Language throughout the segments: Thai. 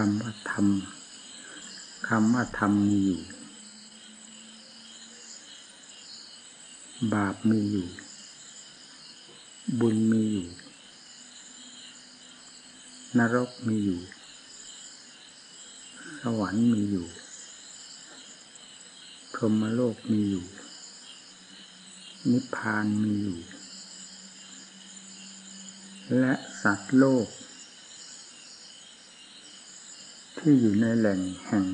คำว่าธรรมคำว่าธรรมมีอยู่ บาปมีอยู่ บุญมีอยู่ นรกมีอยู่ สวรรค์มีอยู่พรหมโลกมีอยู่ นิพพานมีอยู่ และสัตว์โลก ที่อยู่ในแหล่งแห่ง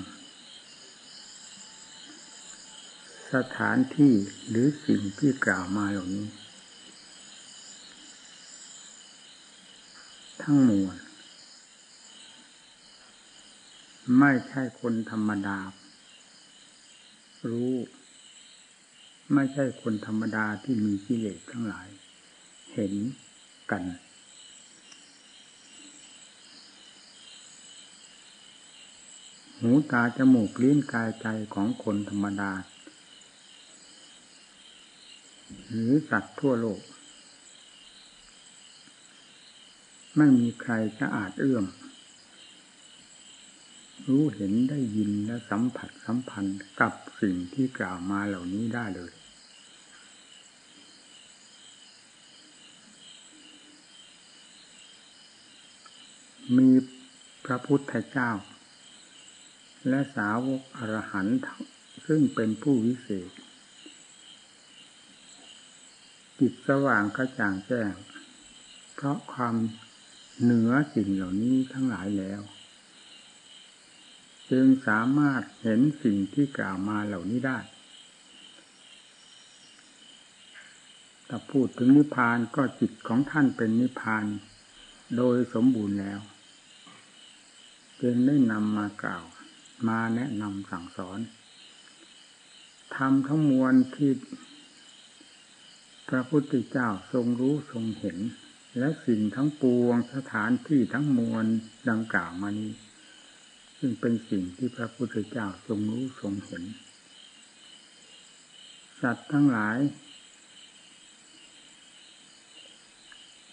สถานที่หรือสิ่งที่กล่าวมาเหล่านี้ ทั้งมวลไม่ใช่คนธรรมดา รู้ ไม่ใช่คนธรรมดาที่มีกิเลสทั้งหลาย เห็นกัน หูตาจมูกลิ้นกายใจของคนธรรมดา หรือสัตว์ทั่วโลก ไม่มีใครจะอาจเอื้อม รู้เห็นได้ยินและสัมผัสสัมพันธ์กับสิ่งที่กล่าวมาเหล่านี้ได้เลยมีพระพุทธเจ้า และสาวกอรหันต์ซึ่งเป็นผู้วิเศษจิตสว่างกระจ่างแจ้ง เพราะความเหนือสิ่งเหล่านี้ทั้งหลายแล้ว จึงสามารถเห็นสิ่งที่กล่าวมาเหล่านี้ได้ถ้าพูดถึงนิพพานก็จิตของท่านเป็นนิพพาน โดยสมบูรณ์แล้ว จึงได้นำมากล่าว มาแนะนำสั่งสอนทำทั้งมวลที่พระพุทธเจ้าทรงรู้ทรงเห็น และสิ่งทั้งปวงสถานที่ทั้งมวลดังกล่าวมานี้ ซึ่งเป็นสิ่งที่พระพุทธเจ้าทรงรู้ทรงเห็น สัตว์ทั้งหลาย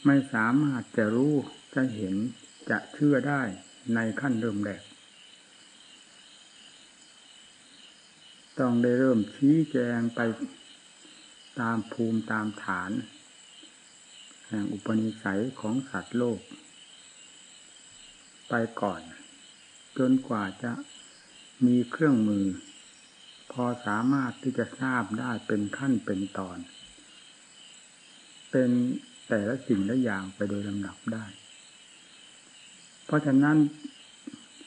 ไม่สามารถจะรู้จะเห็นจะเชื่อได้ในขั้นเริ่มแรก ต้องได้เริ่มชี้แจงไปตามภูมิตามฐาน แห่งอุปนิสัยของสัตว์โลก ไปก่อน จนกว่าจะมีเครื่องมือ พอสามารถที่จะทราบได้เป็นขั้นเป็นตอน เป็นแต่ละสิ่งละอย่างไปโดยลำดับได้ เพราะฉะนั้น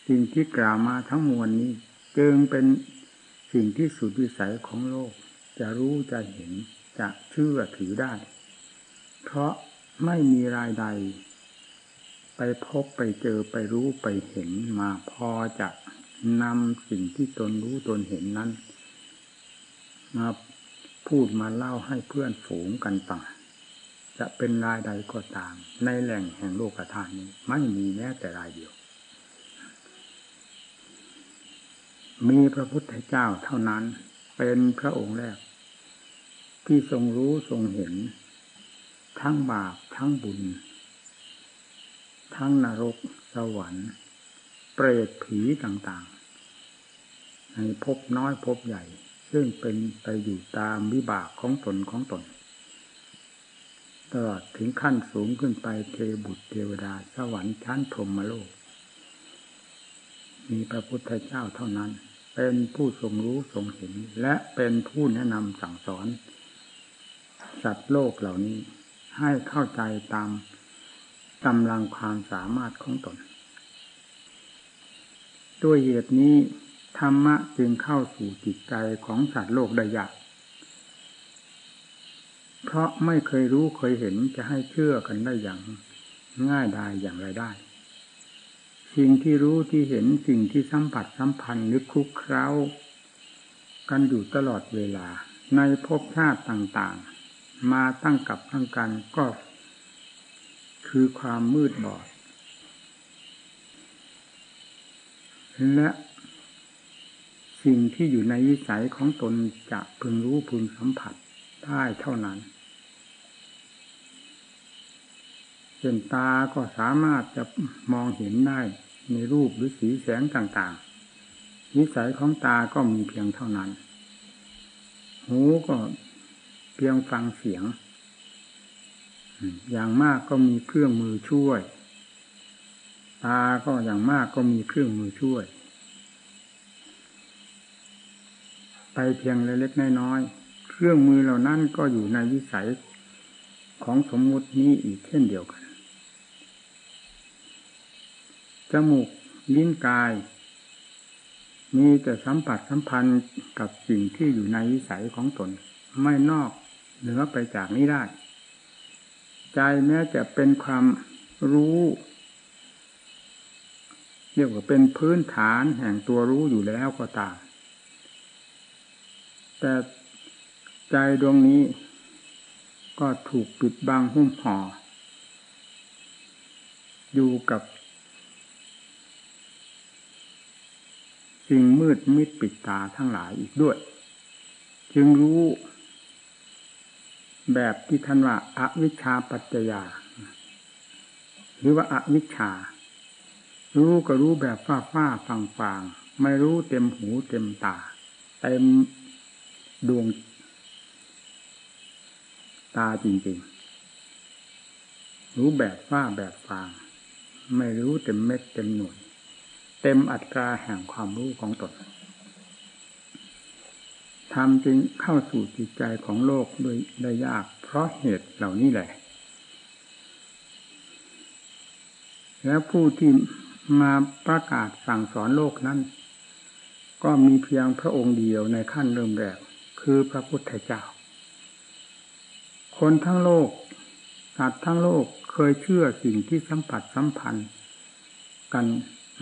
สิ่งที่กล่าวมาทั้งมวลนี้จึงเป็น สิ่งที่สุดวิสัยของโลก จะรู้จะเห็นจะเชื่อถือได้ เพราะไม่มีรายใด ไปพบไปเจอไปรู้ไปเห็นมาพอจะนำสิ่งที่ตนรู้ตนเห็นนั้น มาพูดมาเล่าให้เพื่อนฝูงกันต่างจะเป็นรายใดก็ตาม ในแหล่งแห่งโลกธาตุนี้ ไม่มีแม้แต่รายเดียว มีพระพุทธเจ้าเท่านั้นเป็นพระองค์แรก ที่ทรงรู้ทรงเห็น ทั้งบาปทั้งบุญ ทั้งนรกสวรรค์ เปรตผีต่างๆ ในภพน้อยภพใหญ่ ซึ่งเป็นไปอยู่ตามวิบากของตนของตนตลอดถึงขั้นสูงขึ้นไปเทบุตรเทวดาสวรรค์ชั้นพรหมโลก มีพระพุทธเจ้าเท่านั้น เป็นผู้ทรงรู้ทรงเห็น และเป็นผู้แนะนำสั่งสอน สัตว์โลกเหล่านี้ให้เข้าใจตามกำลังความสามารถของตน ด้วยเหตุนี้ ธรรมะจึงเข้าสู่จิตใจของสัตว์โลกได้ยากเพราะไม่เคยรู้เคยเห็นจะให้เชื่อกันได้อย่างง่ายดายอย่างไรได้ สิ่งที่รู้ที่เห็นสิ่งที่สัมผัสสัมพันธ์นึกคุกเคล้า กันอยู่ตลอดเวลา ในภพชาติต่างๆ มาตั้งกับตั้งกันก็ คือความมืดบอด และสิ่งที่อยู่ในวิสัยของตนจะพึงรู้พึงสัมผัสได้เท่านั้น เห็นตาก็สามารถจะมองเห็นได้ในรูปหรือสีแสงต่างๆ นิสัยของตาก็มีเพียงเท่านั้น หูก็เพียงฟังเสียง อย่างมากก็มีเครื่องมือช่วย ตาก็อย่างมากก็มีเครื่องมือช่วย ไปเพียงเล็กๆน้อยๆเครื่องมือเหล่านั้นก็อยู่ในวิสัยของสมมุตินี้อีกเช่นเดียวกัน จมูกลิ้นกาย มีแต่สัมผัสสัมพันธ์กับสิ่งที่อยู่ในวิสัยของตน ไม่นอกเหนือไปจากนี้ได้ ใจแม้จะเป็นความรู้เรียกว่าเป็นพื้นฐานแห่งตัวรู้อยู่แล้วก็ตามแต่ใจดวงนี้ก็ถูกปิดบังหุ้มห่ออยู่กับ สิ่งมืดมิดปิดตาทั้งหลายอีกด้วย จึงรู้แบบที่ท่านว่าอาวิชชาปัจจยา หรือว่าอาวิชชา รู้ก็รู้แบบฟ้าฟ้าฟังฟังไม่รู้เต็มหูเต็มตา เต็มดวงตาจริงๆ รู้แบบฝ้าแบบฟาง ไม่รู้เต็มเม็ดเต็มหน่วย เต็มอัตราแห่งความรู้ของตนทำจึงเข้าสู่จิตใจของโลกด้วยได้ยาก เพราะเหตุเหล่านี้แหละ แล้วผู้ที่มาประกาศสั่งสอนโลกนั้น ก็มีเพียงพระองค์เดียวในขั้นเริ่มแรก คือพระพุทธเจ้า คนทั้งโลก สัตว์ทั้งโลกเคยเชื่อสิ่งที่สัมผัสสัมพันธ์ กัน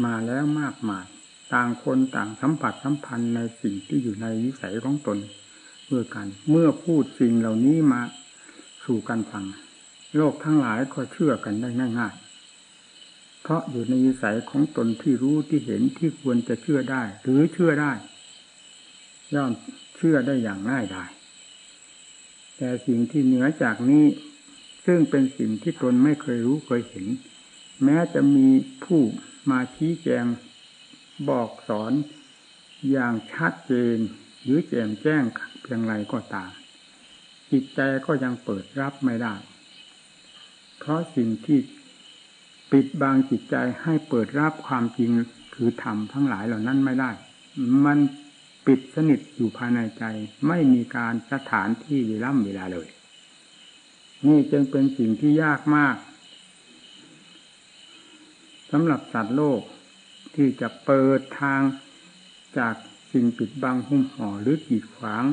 มาแล้วมากมาย ต่างคนต่างสัมผัสสัมพันธ์ในสิ่งที่อยู่ในวิสัยของตนเมื่อกัน เมื่อพูดสิ่งเหล่านี้มาสู่กันฟัง โลกทั้งหลายก็เชื่อกันได้ง่าย ๆ เพราะอยู่ในวิสัยของตนที่รู้ที่เห็นที่ควรจะเชื่อได้ หรือเชื่อได้ ย่อมเชื่อได้อย่างง่ายดายแต่สิ่งที่เหนือจากนี้ ซึ่งเป็นสิ่งที่ตนไม่เคยรู้เคยเห็น แม้จะมีผู้มาชี้แจงบอกสอนอย่างชัดเจนหรือแจมแจ้งเพียงไรก็ตาม จิตใจก็ยังเปิดรับไม่ได้ เพราะสิ่งที่ปิดบังจิตใจให้เปิดรับความจริงคือธรรมทั้งหลายเหล่านั้นไม่ได้ มันปิดสนิทอยู่ภายในใจ ไม่มีการสถานที่เวล่ำเวลาเลย นี่จึงเป็นสิ่งที่ยากมาก สำหรับสัตว์โลกที่จะเปิดทางจากสิ่งปิดบังหุ้มห่อหรือกีดขวาง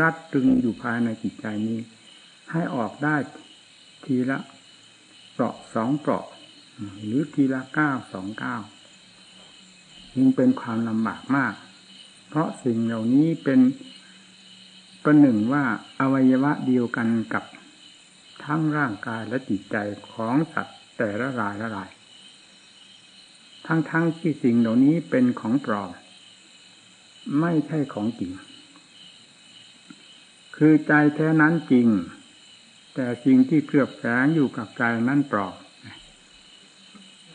รัดตึงอยู่ภายในจิตใจนี้ ให้ออกได้ทีละเปราะสองเปราะ หรือทีละเก้าสองเก้ายิ่งเป็นความลำบากมาก เพราะสิ่งเหล่านี้เป็นประหนึ่งว่าอวัยวะเดียวกันกับทั้งร่างกายและจิตใจของสัตว์แต่ละรายละราย ทั้งๆทที่สิ่งเหล่านี้เป็นของปลอมไม่ใช่ของจริง คือใจแท้นั้นจริง แต่สิ่งที่เคลือบแฝงอยู่กับใจนั้นปลอม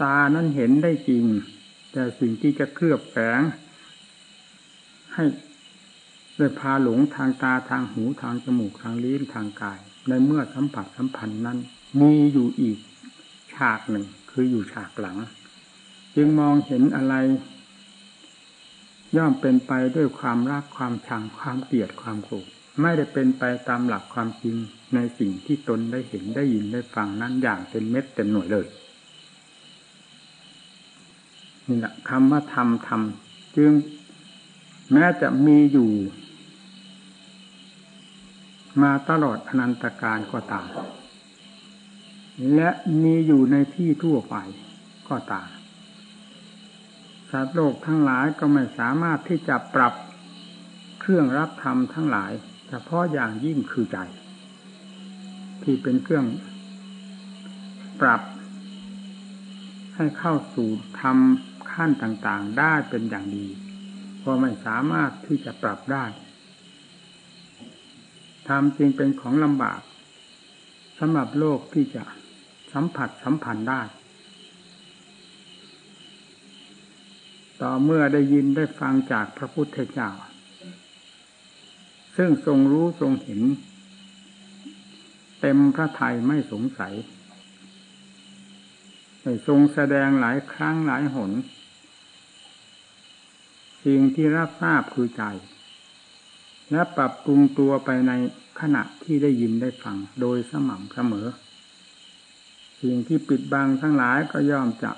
ตานั้นเห็นได้จริง แต่สิ่งที่จะเคลือบแฝง ให้ได้พาหลงทางตาทางหูทางจมูกทางลิ้นทางกาย ในเมื่อสัมผัสสัมพันธ์นั้น มีอยู่อีกฉากหนึ่งคืออยู่ฉากหลัง จึงมองเห็นอะไร ย่อมเป็นไปด้วยความรักความชังความเกลียดความโกรธไม่ได้เป็นไปตามหลักความจริงในสิ่งที่ตนได้เห็นได้ยินได้ฟังนั้นอย่างเต็มเม็ดเต็มหน่วยเลยนี่แหละคำว่าทำทำจึงแม้จะมีอยู่ มาตลอดอนันตการก็ตาม และมีอยู่ในที่ทั่วไปก็ตาม สัตว์โลกทั้งหลายก็ไม่สามารถที่จะปรับเครื่องรับธรรมทั้งหลาย เฉพาะอย่างยิ่งคือใจ ที่เป็นเครื่องปรับ ให้เข้าสู่ธรรมขั้นต่างๆ ได้เป็นอย่างดีก็ไม่สามารถที่จะปรับได้ธรรมจึงเป็นของลำบากสำหรับโลกที่จะสัมผัสสัมพันธ์ได้ ต่อเมื่อได้ยินได้ฟังจากพระพุทธเจ้า ซึ่งทรงรู้ทรงเห็น เต็มพระทัยไม่สงสัยได้ทรงแสดงหลายครั้งหลายหน สิ่งที่รับทราบคือใจ และปรับปรุงตัวไปในขณะที่ได้ยินได้ฟังโดยสม่ำเสมอ สิ่งที่ปิดบังทั้งหลายก็ย่อมจะ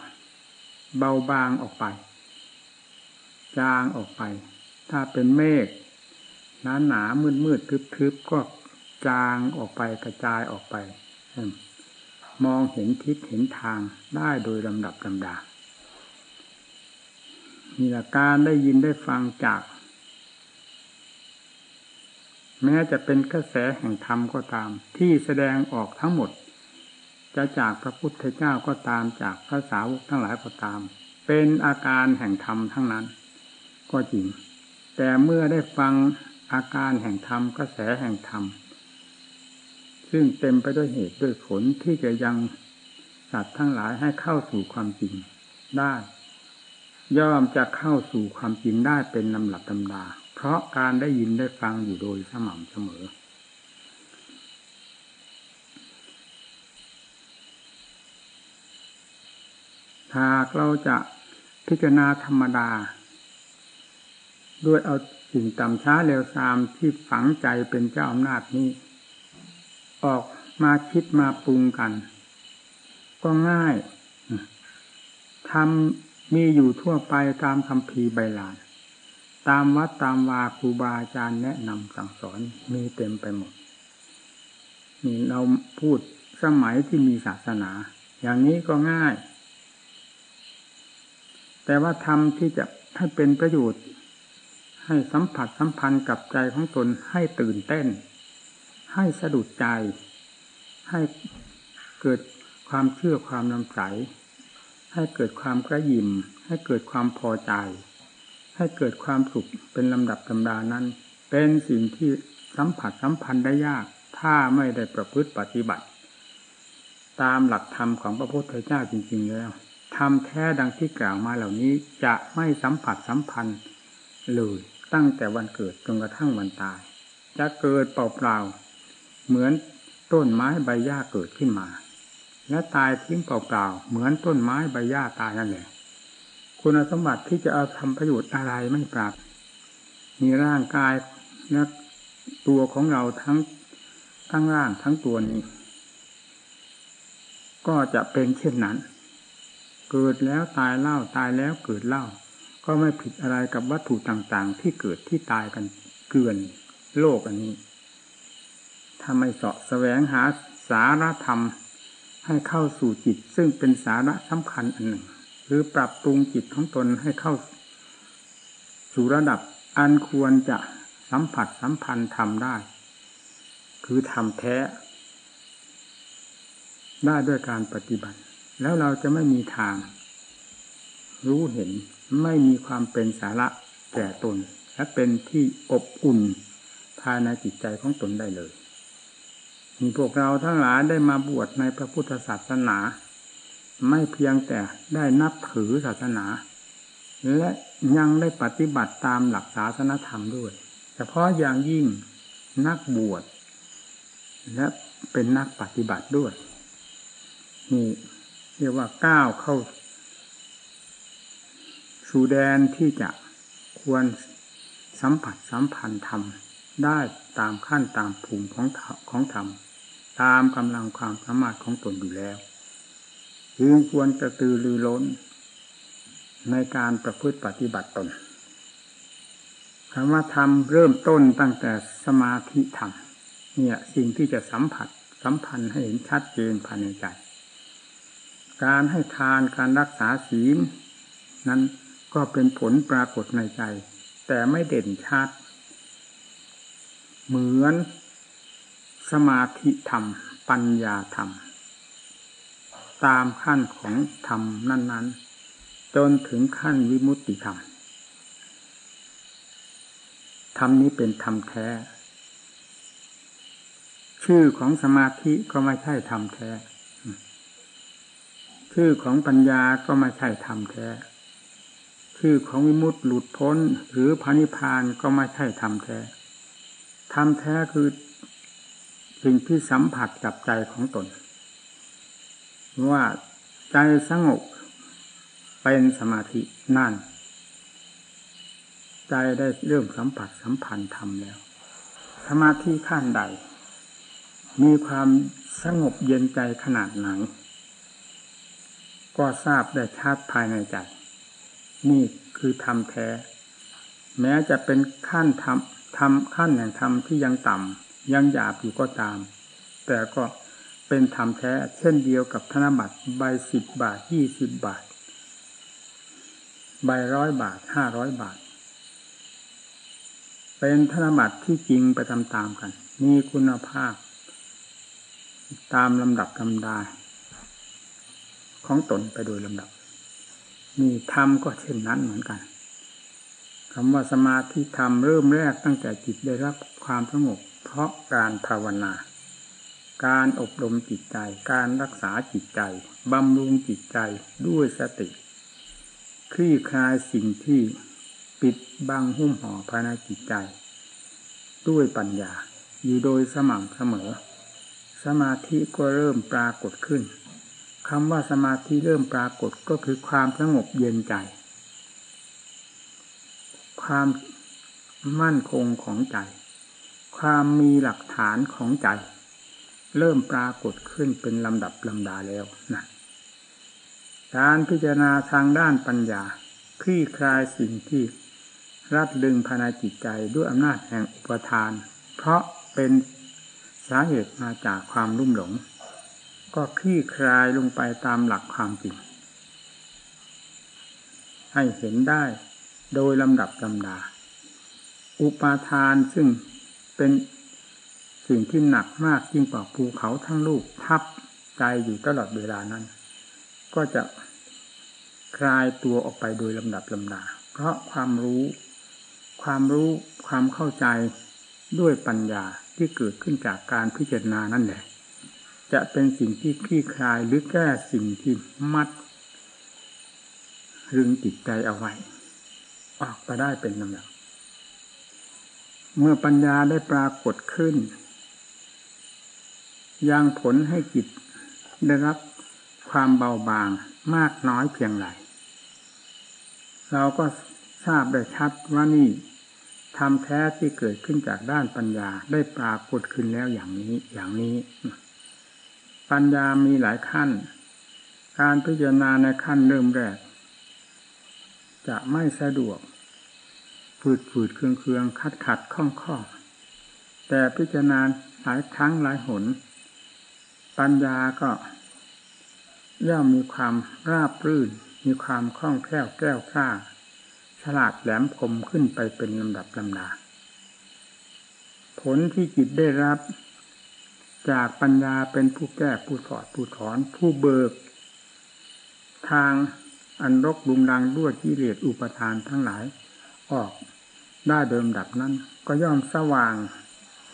เบาบางออกไป จางออกไป ถ้าเป็นเมฆหนาหนามืดมืดทึบทึบก็จางออกไปกระจายออกไป มองเห็นทิศเห็นทางได้โดยลำดับลำดามีหลักการได้ยินได้ฟังจาก แม้จะเป็นกระแสแห่งธรรมก็ตาม ที่แสดงออกทั้งหมด จะจากพระพุทธเจ้าก็ตามจากพระสาวกทั้งหลายก็ตาม เป็นอาการแห่งธรรมทั้งนั้น ก็จริง แต่เมื่อได้ฟังอาการแห่งธรรมกระแสแห่งธรรม ซึ่งเต็มไปด้วยเหตุด้วยผลที่จะยังสัตว์ทั้งหลายให้เข้าสู่ความจริงได้ ย่อมจะเข้าสู่ความจริงได้เป็นลำหลับลำดา เพราะการได้ยินได้ฟังอยู่โดยสม่ำเสมอ หากเราจะพิจารณาธรรมดา ด้วยเอาสิ่งต่ำช้าเร็วซามที่ฝังใจเป็นเจ้าอำนาจนี้ ออกมาคิดมาปรุงกัน ก็ง่ายทำมีอยู่ทั่วไปตามคำพีใบลาน ตามวัดตามวาครูบาอาจารย์แนะนำสั่งสอนมีเต็มไปหมดนี่เราพูดสมัยที่มีศาสนา อย่างนี้ก็ง่าย แต่ว่าทำที่จะให้เป็นประโยชน์ ให้สัมผัสสัมพันธ์กับใจของตนให้ตื่นเต้น ให้สะดุดใจ ให้เกิดความเชื่อความนำใสให้เกิดความกระยิมให้เกิดความพอใจ ให้เกิดความสุขเป็นลำดับลำดานั้น เป็นสิ่งที่สัมผัสสัมพันธ์ได้ยาก ถ้าไม่ได้ประพฤติปฏิบัติ ตามหลักธรรมของพระพุทธเจ้าจริง ๆ แล้วทำแท้ดังที่กล่าวมาเหล่านี้จะไม่สัมผัสสัมพันธ์เลย ตั้งแต่วันเกิดจนกระทั่งวันตาย จะเกิดเปล่าๆเหมือนต้นไม้ใบหญ้าเกิดขึ้นมา และตายทิ้งเปล่าๆเหมือนต้นไม้ใบหญ้าตายนั่นแหละคุณสมบัติที่จะเอาทำประโยชน์อะไรไม่ปราบมีร่างกายและตัวของเราทั้งทั้งร่างทั้งตัวนี้ ก็จะเป็นเช่นนั้น เกิดแล้วตายเล่าตายแล้วเกิดเล่า ก็ไม่ผิดอะไรกับวัตถุต่าง ๆ ที่เกิดที่ตายกันเกลื่อนโลกอันนี้ถ้าไม่เสาะแสวงหาสาระธรรมให้เข้าสู่จิต ซึ่งเป็นสาระสำคัญอันหนึ่ง หรือปรับปรุงจิตของตนให้เข้า สู่ระดับอันควรจะสัมผัสสัมพันธ์ทำได้ คือทำแท้ ได้ด้วยการปฏิบัติ แล้วเราจะไม่มีทาง รู้เห็น ไม่มีความเป็นสาระแก่ตน และเป็นที่อบอุ่นภายในจิตใจของตนได้เลย มีพวกเราทั้งหลายได้มาบวชในพระพุทธศาสนา ไม่เพียงแต่ได้นับถือศาสนา และยังได้ปฏิบัติตามหลักศาสนธรรมด้วยเฉพาะอย่างยิ่งนักบวชและเป็นนักปฏิบัติด้วยนี่เรียกว่าก้าวเข้า สู่แดนที่จะควรสัมผัสสัมพันธ์ธรรมได้ตามขั้นตามภูมิของของธรรม ตามกำลังความสามารถของตนอยู่แล้วจึงควรกระตือรือร้น ในการประพฤติปฏิบัติตนคำว่าธรรมเริ่มต้นตั้งแต่สมาธิธรรมเนี่ยสิ่งที่จะสัมผัสสัมพันธ์ให้เห็นชัดเจนภายในใจ การให้ทานการรักษาศีลนั้น ก็เป็นผลปรากฏในใจ แต่ไม่เด่นชัด เหมือนสมาธิธรรม ปัญญาธรรม ตามขั้นของธรรมนั้น ๆ จนถึงขั้นวิมุตติธรรมธรรมนี้เป็นธรรมแท้ ชื่อของสมาธิก็ไม่ใช่ธรรมแท้ ชื่อของปัญญาก็ไม่ใช่ธรรมแท้ ชื่อของวิมุตติหลุดพ้นหรือพานิพานก็ไม่ใช่ธรรมแท้ธรรมแท้คือสิ่งที่สัมผัสกับใจของตน ว่าใจสงบเป็นสมาธินั่น ใจได้เริ่มสัมผัสสัมพันธ์ธรรมแล้ว สมาธิขั้นใด มีความสงบเย็นใจขนาดไหน ก็ทราบได้ชัดภายในใจ นี่คือธรรมแท้ แม้จะเป็นขั้นธรรมทำขั้นแห่งธรรมที่ยังต่ำยังหยาบอยู่ก็ตาม แต่ก็เป็นธรรมแท้ เช่นเดียวกับธนบัตรใบสิบบาทยี่สิบบาท ใบร้อยบาทห้าร้อยบาท เป็นธนบัตรที่จริงไปตามๆกัน มีคุณภาพ ตามลำดับลำดา ของตนไปโดยลำดับ มีธรรมก็เช่นนั้นเหมือนกันคำว่าสมาธิธรรมเริ่มแรกตั้งแต่จิตได้รับความสงบเพราะการภาวนา การอบรมจิตใจ การรักษาจิตใจบำรุงจิตใจด้วยสติคลี่คลายสิ่งที่ปิดบังหุ้มห่อภายในจิตใจ ด้วยปัญญาอยู่โดยสม่ำเสมอ สมาธิก็เริ่มปรากฏขึ้น คำว่าสมาธิเริ่มปรากฏก็คือความสงบเย็นใจ ความมั่นคงของใจ ความมีหลักฐานของใจ เริ่มปรากฏขึ้นเป็นลำดับลำดาแล้วนะการพิจารณาทางด้านปัญญาคลี่คลายสิ่งที่รัดลึงภายในจิตใจด้วยอำนาจแห่งอุปทาน เพราะเป็นสาเหตุมาจากความรุ่มหลง ก็คลี่คลายลงไปตามหลักความจริง ให้เห็นได้โดยลำดับลำดา อุปาทานซึ่งเป็นสิ่งที่หนักมากยิ่งกว่าภูเขาทั้งลูกทับใจอยู่ตลอดเวลานั้น ก็จะคลายตัวออกไปโดยลำดับลำดา เพราะความรู้ ความรู้ความเข้าใจด้วยปัญญาที่เกิดขึ้นจากการพิจารณานั่นแหละ จะเป็นสิ่งที่คลี่คลายหรือแก้สิ่งที่มัดรึงจิตใจเอาไว้ ออกไปได้เป็นลำดับเมื่อปัญญาได้ปรากฏขึ้น ยังผลให้จิตได้รับความเบาบางมากน้อยเพียงไรเราก็ทราบได้ชัดว่านี่ทำแท้ที่เกิดขึ้นจากด้านปัญญาได้ปรากฏขึ้นแล้วอย่างนี้ อย่างนี้ ปัญญามีหลายขั้น การพิจารณาในขั้นเริ่มแรก จะไม่สะดวกฝืดฝืดเคืองเคืองขัดขัดข้องข้องแต่พิจารณาหลายครั้งหลายหน ปัญญาก็ย่อมมีความราบรื่น มีความคล่องแคล่วแก้วกล้าฉลาดแหลมคมขึ้นไปเป็นลำดับลำดาผลที่จิตได้รับ จากปัญญาเป็นผู้แก้ผู้ถอดผู้ถอน ผู้เบิก ทางอันรกบุมดังด้วยกิเลสอุปทานทั้งหลาย ออกได้เดิมดับนั้น ก็ย่อมสว่าง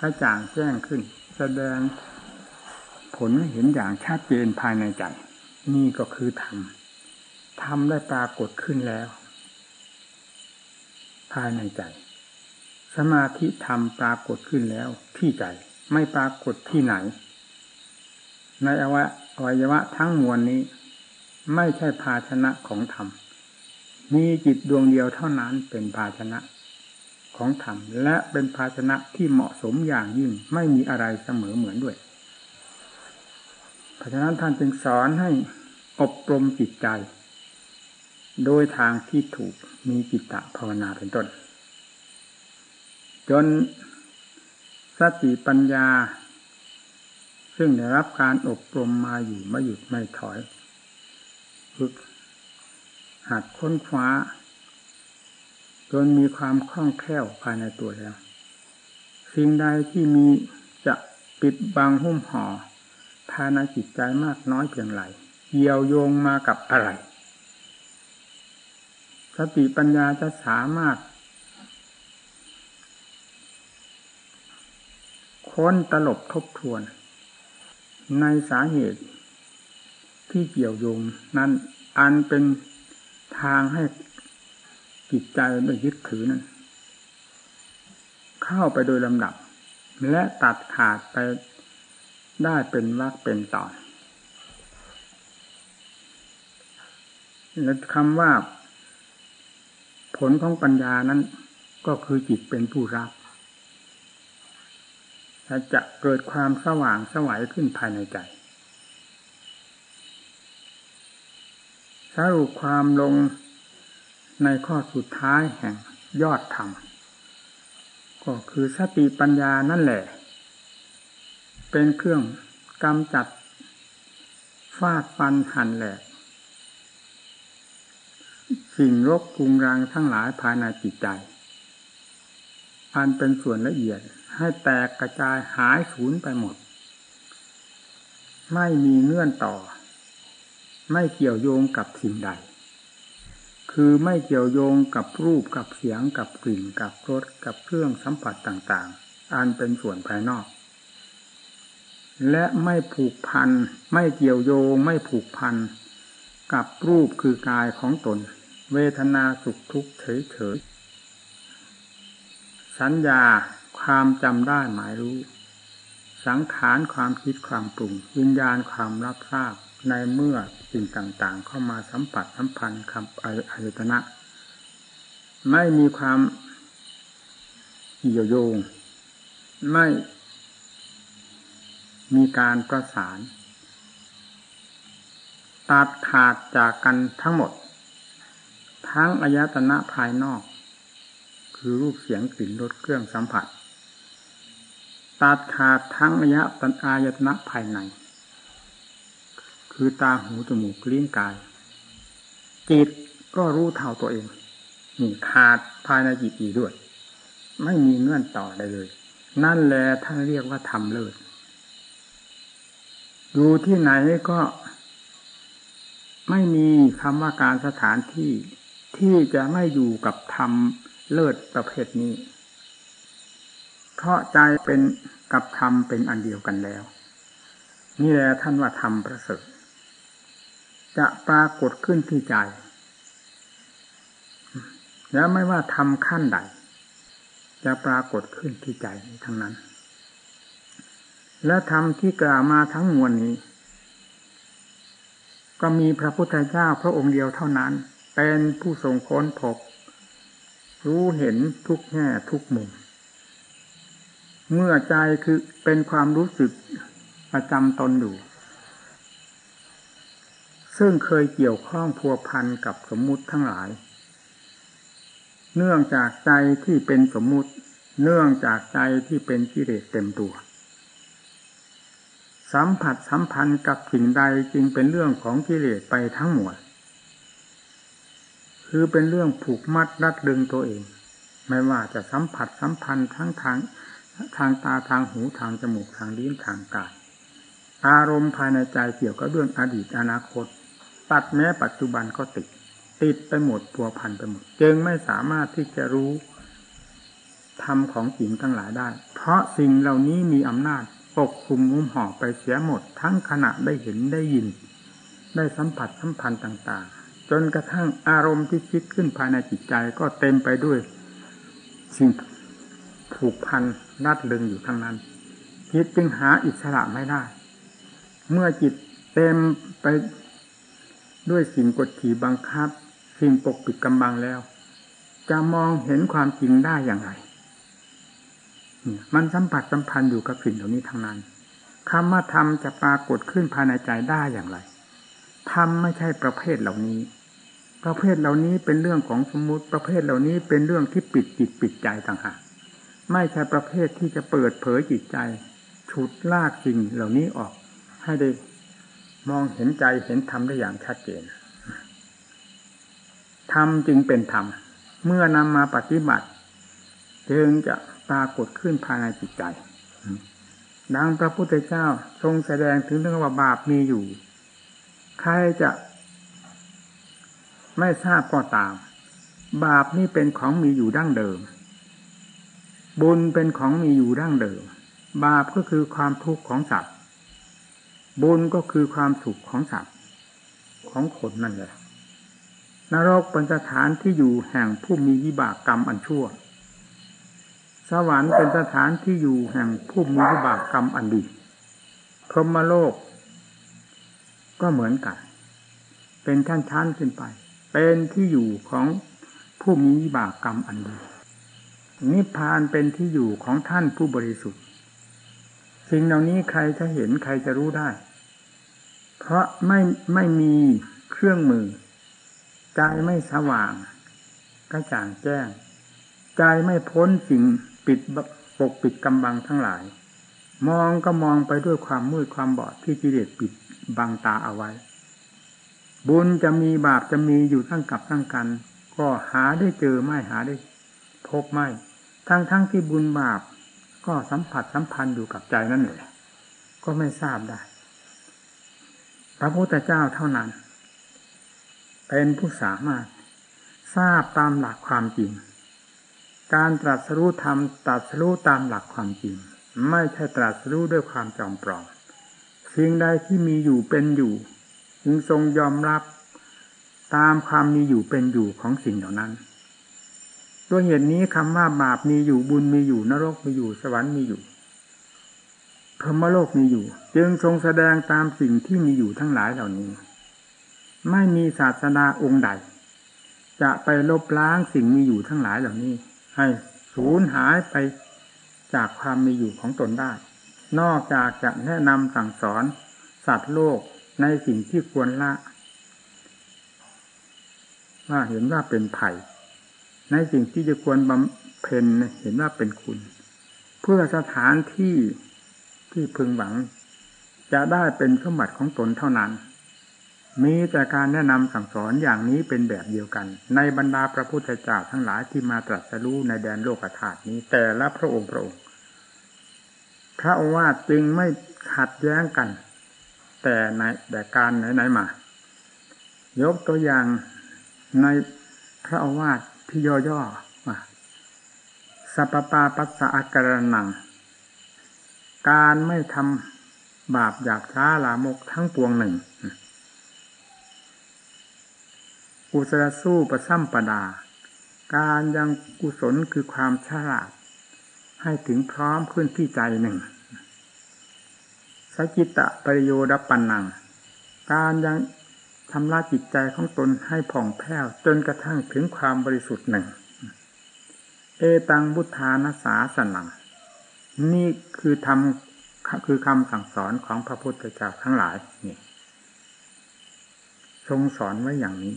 กระจ่างแจ้งขึ้น แสดงผลเห็นอย่างชัดเจนภายในใจ นี่ก็คือธรรมธรรมได้ปรากฏขึ้นแล้ว ภายในใจ สมาธิธรรมปรากฏขึ้นแล้วที่ใจ ไม่ปรากฏที่ไหน ในอวัยวะทั้งมวลนี้ ไม่ใช่ภาชนะของธรรม มีจิตดวงเดียวเท่านั้นเป็นภาชนะของธรรม และเป็นภาชนะที่เหมาะสมอย่างยิ่งไม่มีอะไรเสมอเหมือนด้วย เพราะฉะนั้นท่านจึงสอนให้อบรมจิตใจ โดยทางที่ถูกมีจิตตภาวนาเป็นต้น จน สติปัญญา ซึ่งได้รับการอบรมมาอยู่ไม่หยุดไม่ถอย ฝึกหัดค้นคว้า จนมีความคล่องแคล่วภายในตัวแล้ว สิ่งใดที่มีจะปิดบังหุ้มห่อภายในจิตใจมากน้อยเพียงไรเกี่ยวโยงมากับอะไรสติปัญญาจะสามารถ ค้นตลบทบทวน ในสาเหตุที่เกี่ยวโยงนั้นอันเป็นทางให้จิตใจไม่ยึดถือนั้น เข้าไปโดยลำดับ และตัดขาดไปได้เป็นวักเป็นตอนและคำว่า ผลของปัญญานั้นก็คือจิตเป็นผู้รับ จะเกิดความสว่างสวัยขึ้นภายในใจสรุปความลงในข้อสุดท้ายแห่งยอดธรรม ก็คือสติปัญญานั่นแหละ เป็นเครื่องกำจัดฟาดฟันหันแหลกสิ่งรบกรุงรังทั้งหลายภายในจิตใจ อันเป็นส่วนละเอียด ให้แตกกระจายหายสูญไปหมด ไม่มีเงื่อนต่อ ไม่เกี่ยวโยงกับสิ่งใด คือไม่เกี่ยวโยงกับรูปกับเสียงกับกลิ่นกับรสกับเครื่องสัมผัสต่างๆ อันเป็นส่วนภายนอก และไม่ผูกพัน ไม่เกี่ยวโยง ไม่ผูกพัน กับรูปคือกายของตน เวทนาสุขทุกข์เฉยๆสัญญา ความจำได้หมายรู้ สังขารความคิดความปรุง วิญญาณความรับทราบในเมื่อสิ่งต่างๆ เข้ามาสัมผัสสัมพันธ์คำอายตนะ ไม่มีความเกี่ยวโยง ไม่มีการประสานตัดขาดจากกันทั้งหมด ทั้งอายตนะภายนอก คือรูปเสียงกลิ่นรสเครื่องสัมผัส ตัดขาดทั้งระยะตันอายตนะภายใน คือตาหูจมูกลิ้นกาย จิตก็รู้เท่าตัวเองนี่ขาดภายในจิตอีกด้วย ไม่มีเงื่อนต่อได้เลย นั่นแหละท่านเรียกว่าทำเลิศอยู่ที่ไหนก็ไม่มีคำว่าการสถานที่ที่จะไม่อยู่กับธรรมเลิศประเภทนี้ เพราะใจเป็นกับธรรมเป็นอันเดียวกันแล้ว นี่แหละท่านว่าธรรมประเสริฐจะปรากฏขึ้นที่ใจ แล้วไม่ว่าทำขั้นใด จะปรากฏขึ้นที่ใจทั้งนั้น และธรรมที่กล่าวมาทั้งมวลนี้ ก็มีพระพุทธเจ้าพระองค์เดียวเท่านั้น เป็นผู้ทรงค้นพบ รู้เห็นทุกแง่ทุกมุม เมื่อใจคือเป็นความรู้สึกประจำตนอยู่ ซึ่งเคยเกี่ยวข้องพัวพันกับสมมุติทั้งหลาย เนื่องจากใจที่เป็นสมมุติ เนื่องจากใจที่เป็นกิเลสเต็มตัว สัมผัสสัมพันธ์กับสิ่งใดจึงเป็นเรื่องของกิเลสไปทั้งหมด คือเป็นเรื่องผูกมัดรัดดึงตัวเอง ไม่ว่าจะสัมผัสสัมพันธ์ทั้งทาง ทางตาทางหูทางจมูกทางลิ้นทางกายอารมณ์ภายในใจเกี่ยวกับเรื่องอดีตอนาคตปัดแม้ปัจจุบันก็ติด ติดไปหมดตัวพันไปหมด จึงไม่สามารถที่จะรู้ธรรมของจริงทั้งหลายได้ เพราะสิ่งเหล่านี้มีอำนาจปกคลุมงุ้มห่อไปเสียหมด ทั้งขณะได้เห็นได้ยิน ได้สัมผัสสัมพันธ์ต่าง ๆ จนกระทั่งอารมณ์ที่คิดขึ้นภายในจิตใจก็เต็มไปด้วยสิ่ง ผูกพันนัดลึงอยู่ทั้งนั้นจิตจึงหาอิสระไม่ได้ เมื่อจิตเต็มไปด้วยสิ่งกดขี่บังคับ สิ่งปกปิดกำบังแล้ว จะมองเห็นความจริงได้อย่างไรมันสัมผัสสัมพันธ์อยู่กับสิ่งเหล่านี้ทั้งนั้นคำว่าธรรมจะปรากฏขึ้นภายในใจได้อย่างไรธรรมไม่ใช่ประเภทเหล่านี้ ประเภทเหล่านี้เป็นเรื่องของสมมติประเภทเหล่านี้เป็นเรื่องที่ปิดจิตปิดใจต่างหาก ไม่ใช่ประเภทที่จะเปิดเผยจิตใจ ฉุดลากสิ่งเหล่านี้ออก ให้ได้มองเห็นใจเห็นธรรมได้อย่างชัดเจนธรรมจึงเป็นธรรม เมื่อนำมาปฏิบัติ จึงจะปรากฏขึ้นภายในจิตใจ ดังพระพุทธเจ้าทรงแสดงถึงเรื่องว่าบาปมีอยู่ ใครจะไม่ทราบก็ตาม บาปนี่เป็นของมีอยู่ดั้งเดิม บุญเป็นของมีอยู่ดั้งเดิม บาปก็คือความทุกข์ของสัตว์ บุญก็คือความสุขของสัตว์ ของคนนั่นแหละนรกเป็นสถานที่อยู่แห่งผู้มีวิบากกรรมอันชั่ว สวรรค์เป็นสถานที่อยู่แห่งผู้มีวิบากกรรมอันดีพรหมโลก ก็เหมือนกัน เป็นท่านชั้นขึ้นไป เป็นที่อยู่ของผู้มีวิบากกรรมอันดี นิพพานเป็นที่อยู่ของท่านผู้บริสุทธิ์ สิ่งเหล่านี้ใครจะเห็นใครจะรู้ได้ เพราะไม่ไม่มีเครื่องมือ ใจไม่สว่างกระจ่างแจ้ง ใจไม่พ้นสิ่งปิดปกปิดกำบังทั้งหลาย มองก็มองไปด้วยความมืดความบอดที่จิเลสปิดบังตาเอาไว้ บุญจะมีบาปจะมีอยู่ทั้งกับทั้งกัน ก็หาได้เจอไม่หาได้พบไม่ ทั้งทั้งที่บุญบาปก็สัมผัสสัมพันธ์อยู่กับใจนั่นแหละก็ไม่ทราบได้ พระพุทธเจ้าเท่านั้น เป็นผู้สามารถทราบตามหลักความจริง การตรัสรู้ธรรมตรัสรู้ตามหลักความจริง ไม่ใช่ตรัสรู้ด้วยความจอมปลอมสิ่งใดที่มีอยู่เป็นอยู่ จึงทรงยอมรับตามความมีอยู่เป็นอยู่ของสิ่งเหล่านั้น ด้วยเหตุนี้คำว่าบาปมีอยู่บุญมีอยู่นรกมีอยู่สวรรค์มีอยู่พรหมโลกมีอยู่ จึงทรงแสดงตามสิ่งที่มีอยู่ทั้งหลายเหล่านี้ ไม่มีศาสนาองค์ใด จะไปลบล้างสิ่งมีอยู่ทั้งหลายเหล่านี้ ให้สูญหายไปจากความมีอยู่ของตนได้ นอกจากจะแนะนำสั่งสอนสัตว์โลกในสิ่งที่ควรละว่าเห็นว่าเป็นไผ่ ในสิ่งที่จะควรบำเพ็ญเห็นว่าเป็นคุณ เพื่อสถานที่ที่พึงหวัง จะได้เป็นสมบัติของตนเท่านั้น มีแต่การแนะนำสั่งสอนอย่างนี้เป็นแบบเดียวกัน ในบรรดาพระพุทธเจ้าทั้งหลายที่มาตรัสรู้ในแดนโลกธาตุนี้ แต่ละพระองค์พระองค์พระอว่าจึงไม่ขัดแย้งกัน แต่ในแต่การไหนๆมา ยกตัวอย่างในพระอาวาส ที่ย่อๆว่าสัพปาปัสสะอาการนัง การไม่ทำบาปหยาบช้าลามกทั้งปวงหนึ่งกุศลสู้ประซ้ำประดา การยังกุศลคือความฉลาด ให้ถึงพร้อมขึ้นที่ใจหนึ่งสกิตะปริโยดปันนัง การยัง ทำลาจิตใจของตนให้ผ่องแผ้ว จนกระทั่งถึงความบริสุทธิ์หนึ่ง เอตังบุทานาสาสนัง นี่คือทำคือคำสั่งสอนของพระพุทธเจ้าทั้งหลายนี่ทรงสอนไว้อย่างนี้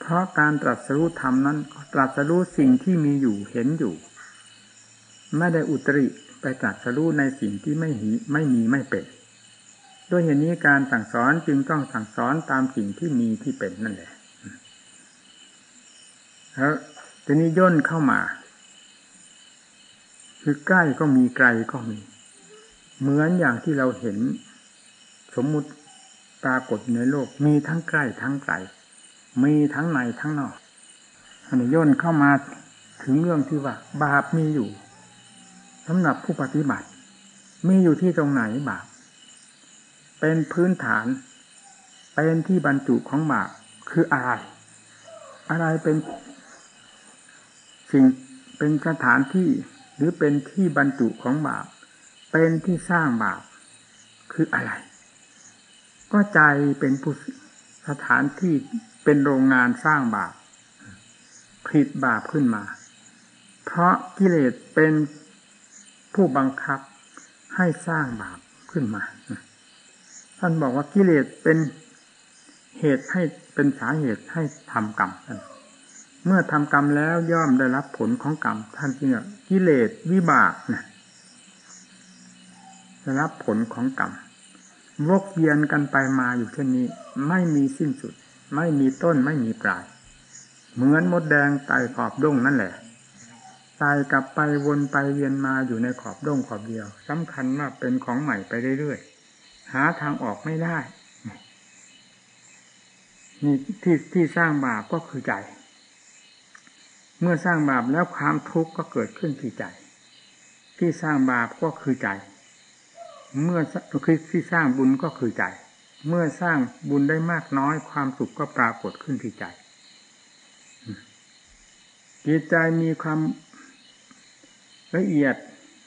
เพราะการตรัสรู้ธรรมนั้น ตรัสรู้สิ่งที่มีอยู่เห็นอยู่ ไม่ได้อุตริไปตรัสรู้ในสิ่งที่ไม่หีไม่มีไม่เป็น ด้วยเหตุนี้การสั่งสอนจึงต้องสั่งสอนตามสิ่งที่มีที่เป็นนั่นแหละแล้วทีนี้ย่นเข้ามา คือใกล้ก็มีไกลก็มี เหมือนอย่างที่เราเห็น สมมุติปรากฏในโลก มีทั้งใกล้ทั้งไกล มีทั้งในทั้งนอกอันนี้ย่นเข้ามาถึงเรื่องที่ว่า บาปมีอยู่สำหรับผู้ปฏิบัติ มีอยู่ที่ตรงไหนบาป เป็นพื้นฐาน เป็นที่บรรจุของบาปคืออะไร อะไรเป็นสิ่งเป็นสถานที่หรือเป็นที่บรรจุของบาปเป็นที่สร้างบาปคืออะไร ก็ใจเป็นผู้สถานที่เป็นโรงงานสร้างบาปผิดบาปขึ้นมา เพราะกิเลสเป็นผู้บังคับให้สร้างบาปขึ้นมา ท่านบอกว่ากิเลสเป็นเหตุให้เป็นสาเหตุให้ทำกรรมเมื่อทำกรรมแล้วย่อมได้รับผลของกรรม ท่านจึงกิเลสวิบากนะได้รับผลของกรรมวกเวียนกันไปมาอยู่เช่นนี้ ไม่มีสิ้นสุด ไม่มีต้นไม่มีปลาย เหมือนมดแดงไต่ขอบด้งนั่นแหละไต่กลับไปวนไปเวียนมาอยู่ในขอบด้งขอบเดียวสำคัญว่าเป็นของใหม่ไปเรื่อยๆ หาทางออกไม่ได้นี่ที่ที่สร้างบาปก็คือใจ เมื่อสร้างบาปแล้วความทุกข์ก็เกิดขึ้นที่ใจ ที่สร้างบาปก็คือใจ เมื่อคือที่สร้างบุญก็คือใจ เมื่อสร้างบุญได้มากน้อยความสุขก็ปรากฏขึ้นที่ใจจิตใจมีความละเอียด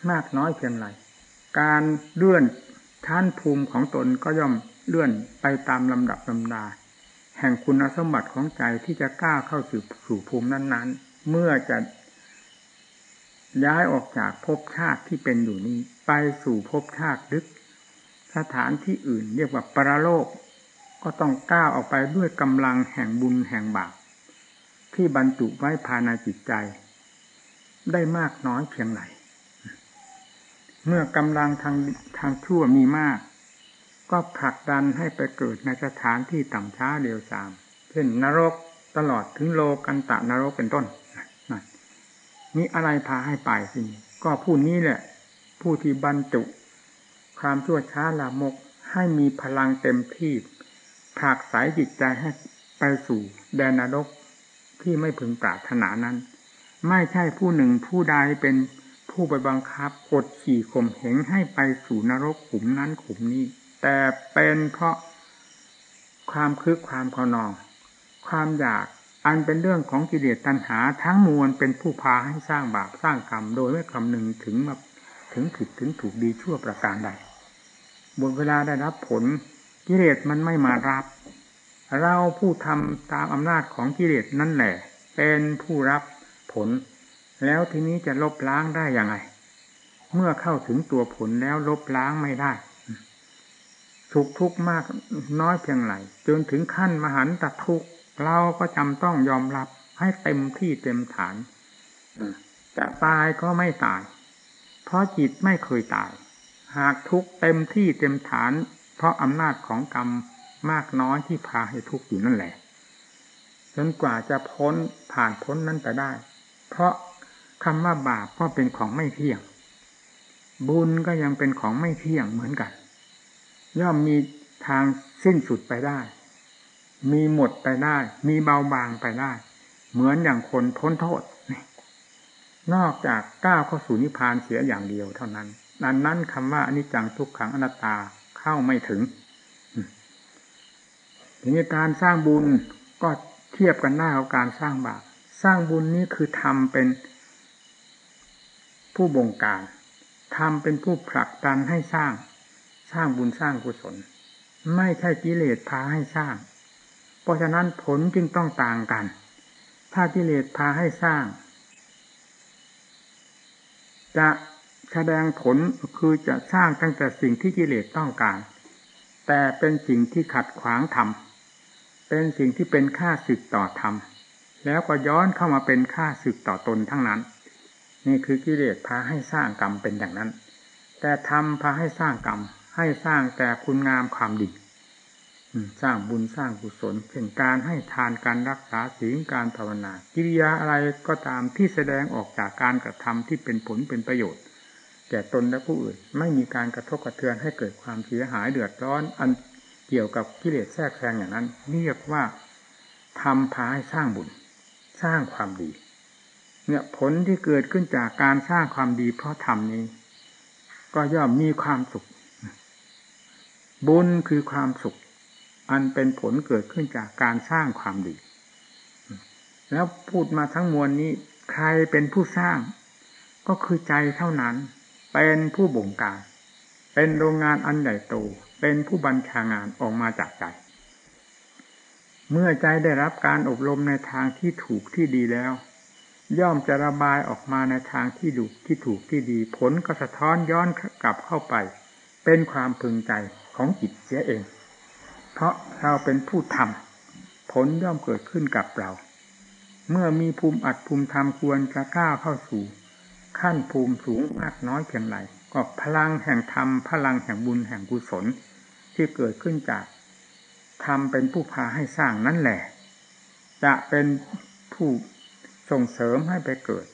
มากน้อยเพียงไร การเลื่อน ท่านภูมิของตนก็ย่อมเลื่อนไปตามลำดับลำดา แห่งคุณสมบัติของใจที่จะกล้าเข้าสู่สู่ภูมินั้น ๆ เมื่อจะย้ายออกจากภพชาติที่เป็นอยู่นี้ ไปสู่ภพชาติลึก สถานที่อื่นเรียกว่าปรโลก ก็ต้องก้าวออกไปด้วยกำลังแห่งบุญแห่งบาปที่บรรจุไว้ภายในจิตใจ ได้มากน้อยเพียงไร เมื่อกำลังทางทางชั่วมีมาก ก็ผลักดันให้ไปเกิดในสถานที่ต่ำช้าเดียวสาม เช่นนรกตลอดถึงโลกันตะนรกเป็นต้นนี่อะไรพาให้ไปสิก็ผู้นี้แหละ ผู้ที่บรรจุ ความชั่วช้าลามกให้มีพลังเต็มที่ผลักสายจิตใจให้ไปสู่แดนนรกที่ไม่พึงปรารถนานั้น ไม่ใช่ผู้หนึ่งผู้ใดเป็น ผู้ไปบังคับกดขี่ข่มเหงให้ไปสู่นรกขุมนั้นขุมนี้ แต่เป็นเพราะความคึกความขนอง ความอยากอันเป็นเรื่องของกิเลสตัณหาทั้งมวลเป็นผู้พาให้สร้างบาปสร้างกรรม โดยไม่คำนึงถึงมาถึงผิดถึงถูกดีชั่วประการใดบนเวลาได้รับผลกิเลสมันไม่มารับ เราผู้ทำตามอำนาจของกิเลสนั่นแหละ เป็นผู้รับผล แล้วทีนี้จะลบล้างได้อย่างไรเมื่อเข้าถึงตัวผลแล้วลบล้างไม่ได้ทุกทุกมากน้อยเพียงไรจนถึงขั้นมหันตทุกข์เราก็จำต้องยอมรับให้เต็มที่เต็มฐานจะตายก็ไม่ตาย เพราะจิตไม่เคยตาย หากทุกเต็มที่เต็มฐาน เพราะอำนาจของกรรมมากน้อยที่พาให้ทุกข์อยู่นั่นแหละจนกว่าจะพ้นผ่านพ้นนั้นไปได้ เพราะ คำว่าบาปก็เป็นของไม่เที่ยง บุญก็ยังเป็นของไม่เที่ยงเหมือนกัน ย่อมมีทางสิ้นสุดไปได้ มีหมดไปได้ มีเบาบางไปได้ เหมือนอย่างคนพ้นโทษ นอกจากก้าวเข้าสู่นิพพานเสียอย่างเดียวเท่านั้น นั้นนั้นคำว่าอนิจจังทุกขังอนัตตาเข้าไม่ถึงทีนี้การสร้างบุญก็เทียบกันหน้ากับการสร้างบาป สร้างบุญนี้คือทำเป็น ผู้บงการทำเป็นผู้ผลักดันให้สร้าง สร้างบุญสร้างกุศล ไม่ใช่กิเลสพาให้สร้าง เพราะฉะนั้นผลจึงต้องต่างกัน ถ้ากิเลสพาให้สร้าง จะแสดงผลคือจะสร้างตั้งแต่สิ่งที่กิเลสต้องการ แต่เป็นสิ่งที่ขัดขวางธรรมเป็นสิ่งที่เป็นค่าศึกต่อธรรมแล้วก็ย้อนเข้ามาเป็นค่าศึกต่อตนทั้งนั้น นี่คือกิเลสพาให้สร้างกรรมเป็นอย่างนั้น แต่ธรรมพาให้สร้างกรรม ให้สร้างแต่คุณงามความดีสร้างบุญสร้างกุศลเช่นการให้ทานการรักษาศีลการภาวนา กิริยาอะไรก็ตามที่แสดงออกจากการกระทำที่เป็นผลเป็นประโยชน์ แก่ตนและผู้อื่น ไม่มีการกระทบกระเทือนให้เกิดความเสียหายเดือดร้อน อันเกี่ยวกับกิเลสแทรกแซงอย่างนั้น เรียกว่าทำพาให้สร้างบุญ สร้างความดี เนี่ยผลที่เกิดขึ้นจากการสร้างความดีเพราะทำนี้ ก็ย่อมมีความสุข บุญคือความสุข อันเป็นผลเกิดขึ้นจากการสร้างความดี แล้วพูดมาทั้งมวลนี้ ใครเป็นผู้สร้าง ก็คือใจเท่านั้น เป็นผู้บงการ เป็นโรงงานอันใหญ่โต เป็นผู้บัญชางานออกมาจากใจ เมื่อใจได้รับการอบรมในทางที่ถูกที่ดีแล้ว ย่อมจะระบายออกมาในทางที่ดูที่ถูกที่ดี ผลก็สะท้อนย้อนกลับเข้าไป เป็นความพึงใจของจิตเสียเอง เพราะเราเป็นผู้ทำผลย่อมเกิดขึ้นกับเรา เมื่อมีภูมิอัดภูมิธรรมควรจะก้าวเข้าสู่ ขั้นภูมิสูงมากน้อยเพียงไรก็พลังแห่งธรรมพลังแห่งบุญแห่งกุศลที่เกิดขึ้นจากธรรมเป็นผู้พาให้สร้างนั่นแหละ จะเป็นผู้ ส่งเสริมให้ไปเกิด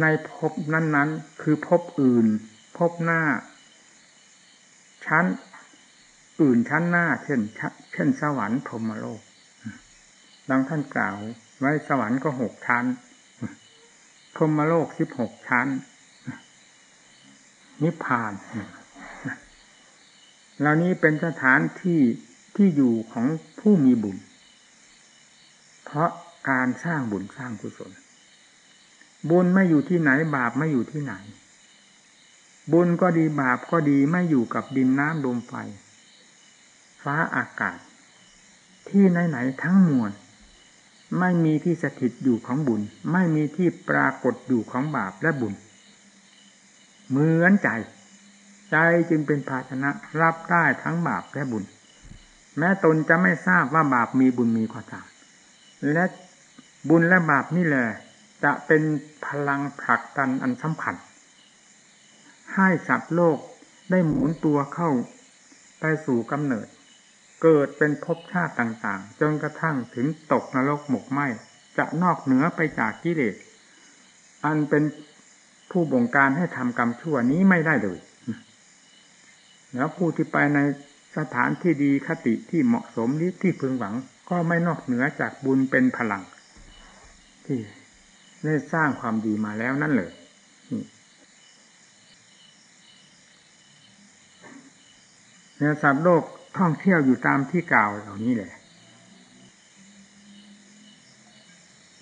ในภพนั้น ๆ คือภพอื่นภพหน้า ชั้น อื่นชั้นหน้า เช่นเช่นสวรรค์พรหมโลกดังท่านกล่าว ไว้สวรรค์ก็หกชั้นพรหมโลกสิบหกชั้น นิพพานเหล่านี้เป็นสถานที่ที่อยู่ของผู้มีบุญ เพราะ การสร้างบุญสร้างกุศล บุญไม่อยู่ที่ไหนบาปไม่อยู่ที่ไหน บุญก็ดีบาปก็ดีไม่อยู่กับดินน้ำลมไฟ ฟ้าอากาศ ที่ไหนๆทั้งมวลไม่มีที่สถิตอยู่ของบุญ ไม่มีที่ปรากฏอยู่ของบาปและบุญ เหมือนใจ ใจจึงเป็นภาชนะรับได้ทั้งบาปและบุญ แม้ตนจะไม่ทราบว่าบาปมีบุญมีก็ตามและ บุญและบาปนี่แหละจะเป็นพลังผลักดันอันสำคัญ ให้สัตว์โลกได้หมุนตัวเข้าไปสู่กำเนิด เกิดเป็นภพชาติต่างๆ จนกระทั่งถึงตกนรกหมกไหมจะนอกเหนือไปจากกิเลส อันเป็นผู้บงการให้ทำกรรมชั่วนี้ไม่ได้เลย แล้วผู้ที่ไปในสถานที่ดีคติที่เหมาะสมนี้ที่พึงหวัง ก็ไม่นอกเหนือจากบุญเป็นพลัง ที่ได้สร้างความดีมาแล้วนั่นเลยเนี่ยสัตว์โลกท่องเที่ยวอยู่ตามที่กล่าวเหล่านี้แหละ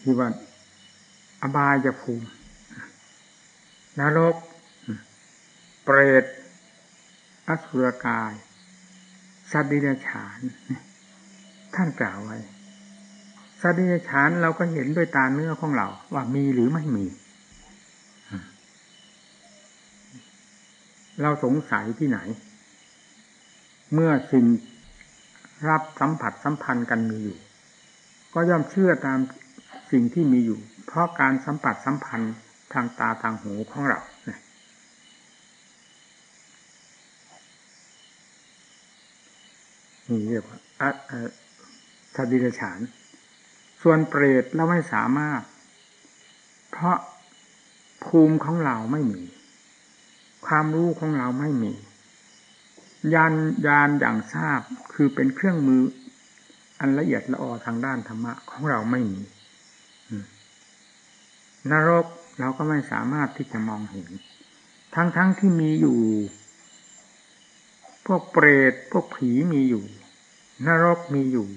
ที่ว่าอบายภูมินรก เปรตอสุรกาย สัตว์ดิเฉานท่านกล่าวไว้ สัตว์ดิเฉานเราก็เห็นด้วยตาเนื้อของเรา ว่ามีหรือไม่มี เราสงสัยที่ไหน เมื่อสิ่งรับสัมผัสสัมพันธ์กันมีอยู่ ก็ย่อมเชื่อตามสิ่งที่มีอยู่ เพราะการสัมผัสสัมพันธ์ทางตาทางหูของเรานี่เรียกว่าสัตดิเฉาน ส่วนเปรตเราไม่สามารถ เพราะภูมิของเราไม่มี ความรู้ของเราไม่มี ยานยานอย่างทราบคือเป็นเครื่องมือ อันละเอียดละออทางด้านธรรมะของเราไม่มีนรกเราก็ไม่สามารถที่จะมองเห็น ทั้งๆทที่มีอยู่ พวกเปรตพวกผีมีอยู่ นรกมีอยู่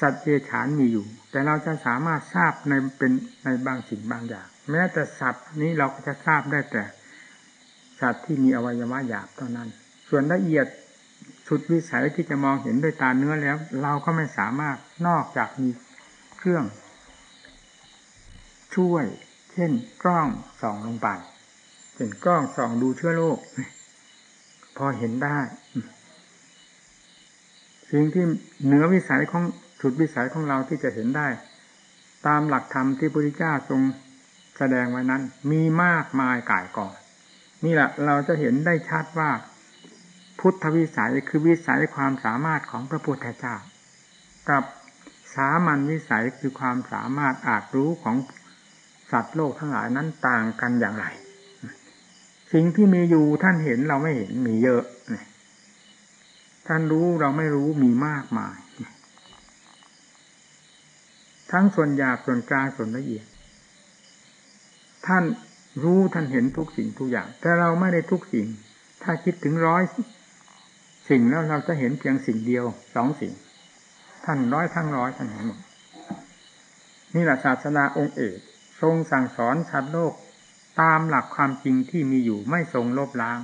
สัตว์เดรัจฉานมีอยู่ แต่เราจะสามารถทราบในเป็นในบางสิ่งบางอย่าง แม้แต่สัตว์นี้เราก็จะทราบได้แต่สัตว์ที่มีอวัยวะหยาบเท่านั้น ส่วนละเอียดสุดวิสัยที่จะมองเห็นด้วยตาเนื้อแล้ว เราก็ไม่สามารถนอกจากมีเครื่อง ช่วย เช่น กล้องส่องลงไปเช่นกล้องส่องดูเชื้อโรคพอเห็นได้ สิ่งที่เหนือวิสัยของ สุดวิสัยของเราที่จะเห็นได้ ตามหลักธรรมที่พระพุทธเจ้าทรงแสดงไว้นั้น มีมากมายก่ายก่อนนี่แหละเราจะเห็นได้ชัดว่า พุทธวิสัยคือวิสัยความสามารถของพระพุทธเจ้า กับสามัญวิสัยคือความสามารถอาจรู้ของสัตว์โลกทั้งหลายนั้นต่างกันอย่างไร สิ่งที่มีอยู่ท่านเห็นเราไม่เห็นมีเยอะท่านรู้เราไม่รู้มีมากมาย ทั้งส่วนหยาบส่วนกลางส่วนละเอียด ท่านรู้ท่านเห็นทุกสิ่งทุกอย่าง แต่เราไม่ได้ทุกสิ่ง ถ้าคิดถึงร้อยสิ่งแล้วเราจะเห็นเพียงสิ่งเดียวสองสิ่ง ท่านร้อยทั้งร้อยท่านเห็นหมดนี่แหละศาสนาองค์เอกทรงสั่งสอนชัดโลกตามหลักความจริงที่มีอยู่ไม่ทรงลบล้าง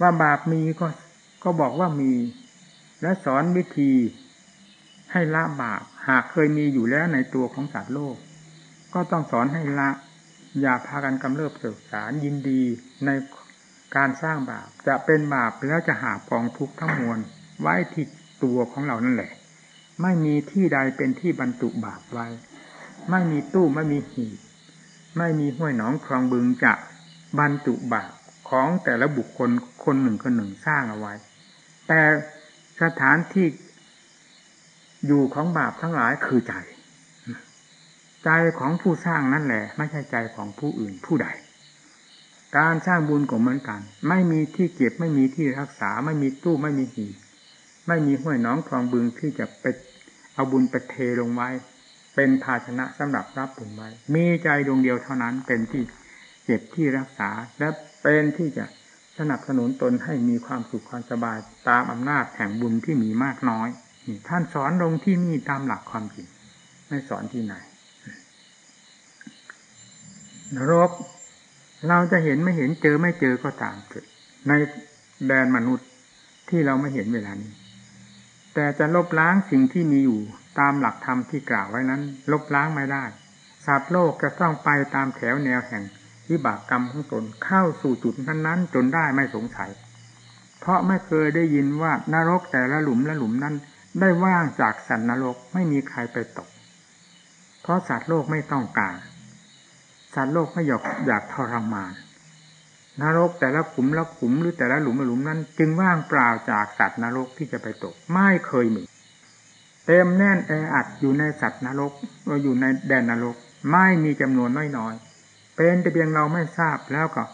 ว่าบาปมีก็ก็บอกว่ามี และสอนวิธีให้ละบาป หากเคยมีอยู่แล้วในตัวของสัตว์โลก ก็ต้องสอนให้ละ อย่าพากันกำเริบเสกสารยินดีในการสร้างบาป จะเป็นบาปแล้วจะหาปองทุกข์ทั้งมวลไว้ที่ตัวของเรานั่นแหละ ไม่มีที่ใดเป็นที่บรรจุบาปไว้ ไม่มีตู้ไม่มีหีบไม่มีห้วยหนองคลองบึงจะบรรจุบาปของแต่ละบุคคลคนหนึ่งคนหนึ่งสร้างเอาไว้ แต่สถานที่ อยู่ของบาปทั้งหลายคือใจ ใจของผู้สร้างนั่นแหละ ไม่ใช่ใจของผู้อื่นผู้ใด การสร้างบุญก็เหมือนกัน ไม่มีที่เก็บไม่มีที่รักษา ไม่มีตู้ไม่มีหีไม่มีห้วยน้องคลองบึงที่จะไปเอาบุญไปเทลงไว้ เป็นภาชนะสำหรับรับบุญไว้ มีใจดวงเดียวเท่านั้นเป็นที่เก็บที่รักษาและเป็นที่จะสนับสนุนตนให้มีความสุขความสบายตามอำนาจแห่งบุญที่มีมากน้อย ท่านสอนลงที่นี่ตามหลักความจริง ไม่สอนที่ไหนนรกเราจะเห็นไม่เห็นเจอไม่เจอก็ตามเถิดในแดนมนุษย์ที่เราไม่เห็นเวลานี้ แต่จะลบล้างสิ่งที่มีอยู่ตามหลักธรรมที่กล่าวไว้นั้น ลบล้างไม่ได้สัตว์โลกจะต้องไปตามแถวแนวแห่งวิบากกรรมของตนเข้าสู่จุดนั้นๆจนได้ไม่สงสัย เพราะไม่เคยได้ยินว่านรกแต่ละหลุมละหลุมนั้น ได้ว่างจากสัตว์นรกไม่มีใครไปตก เพราะสัตว์โลกไม่ต้องการ สัตว์โลกไม่อยากอยากทรมาน นรกแต่ละขุมละขุมหรือแต่ละหลุมละหลุมนั้น จึงว่างเปล่าจากสัตว์นรกที่จะไปตก ไม่เคยมี เต็มแน่นแออัดอยู่ในสัตว์นรกอยู่ในแดนนรก ไม่มีจำนวนน้อยๆ เป็นแต่เพียงเราไม่ทราบแล้วก็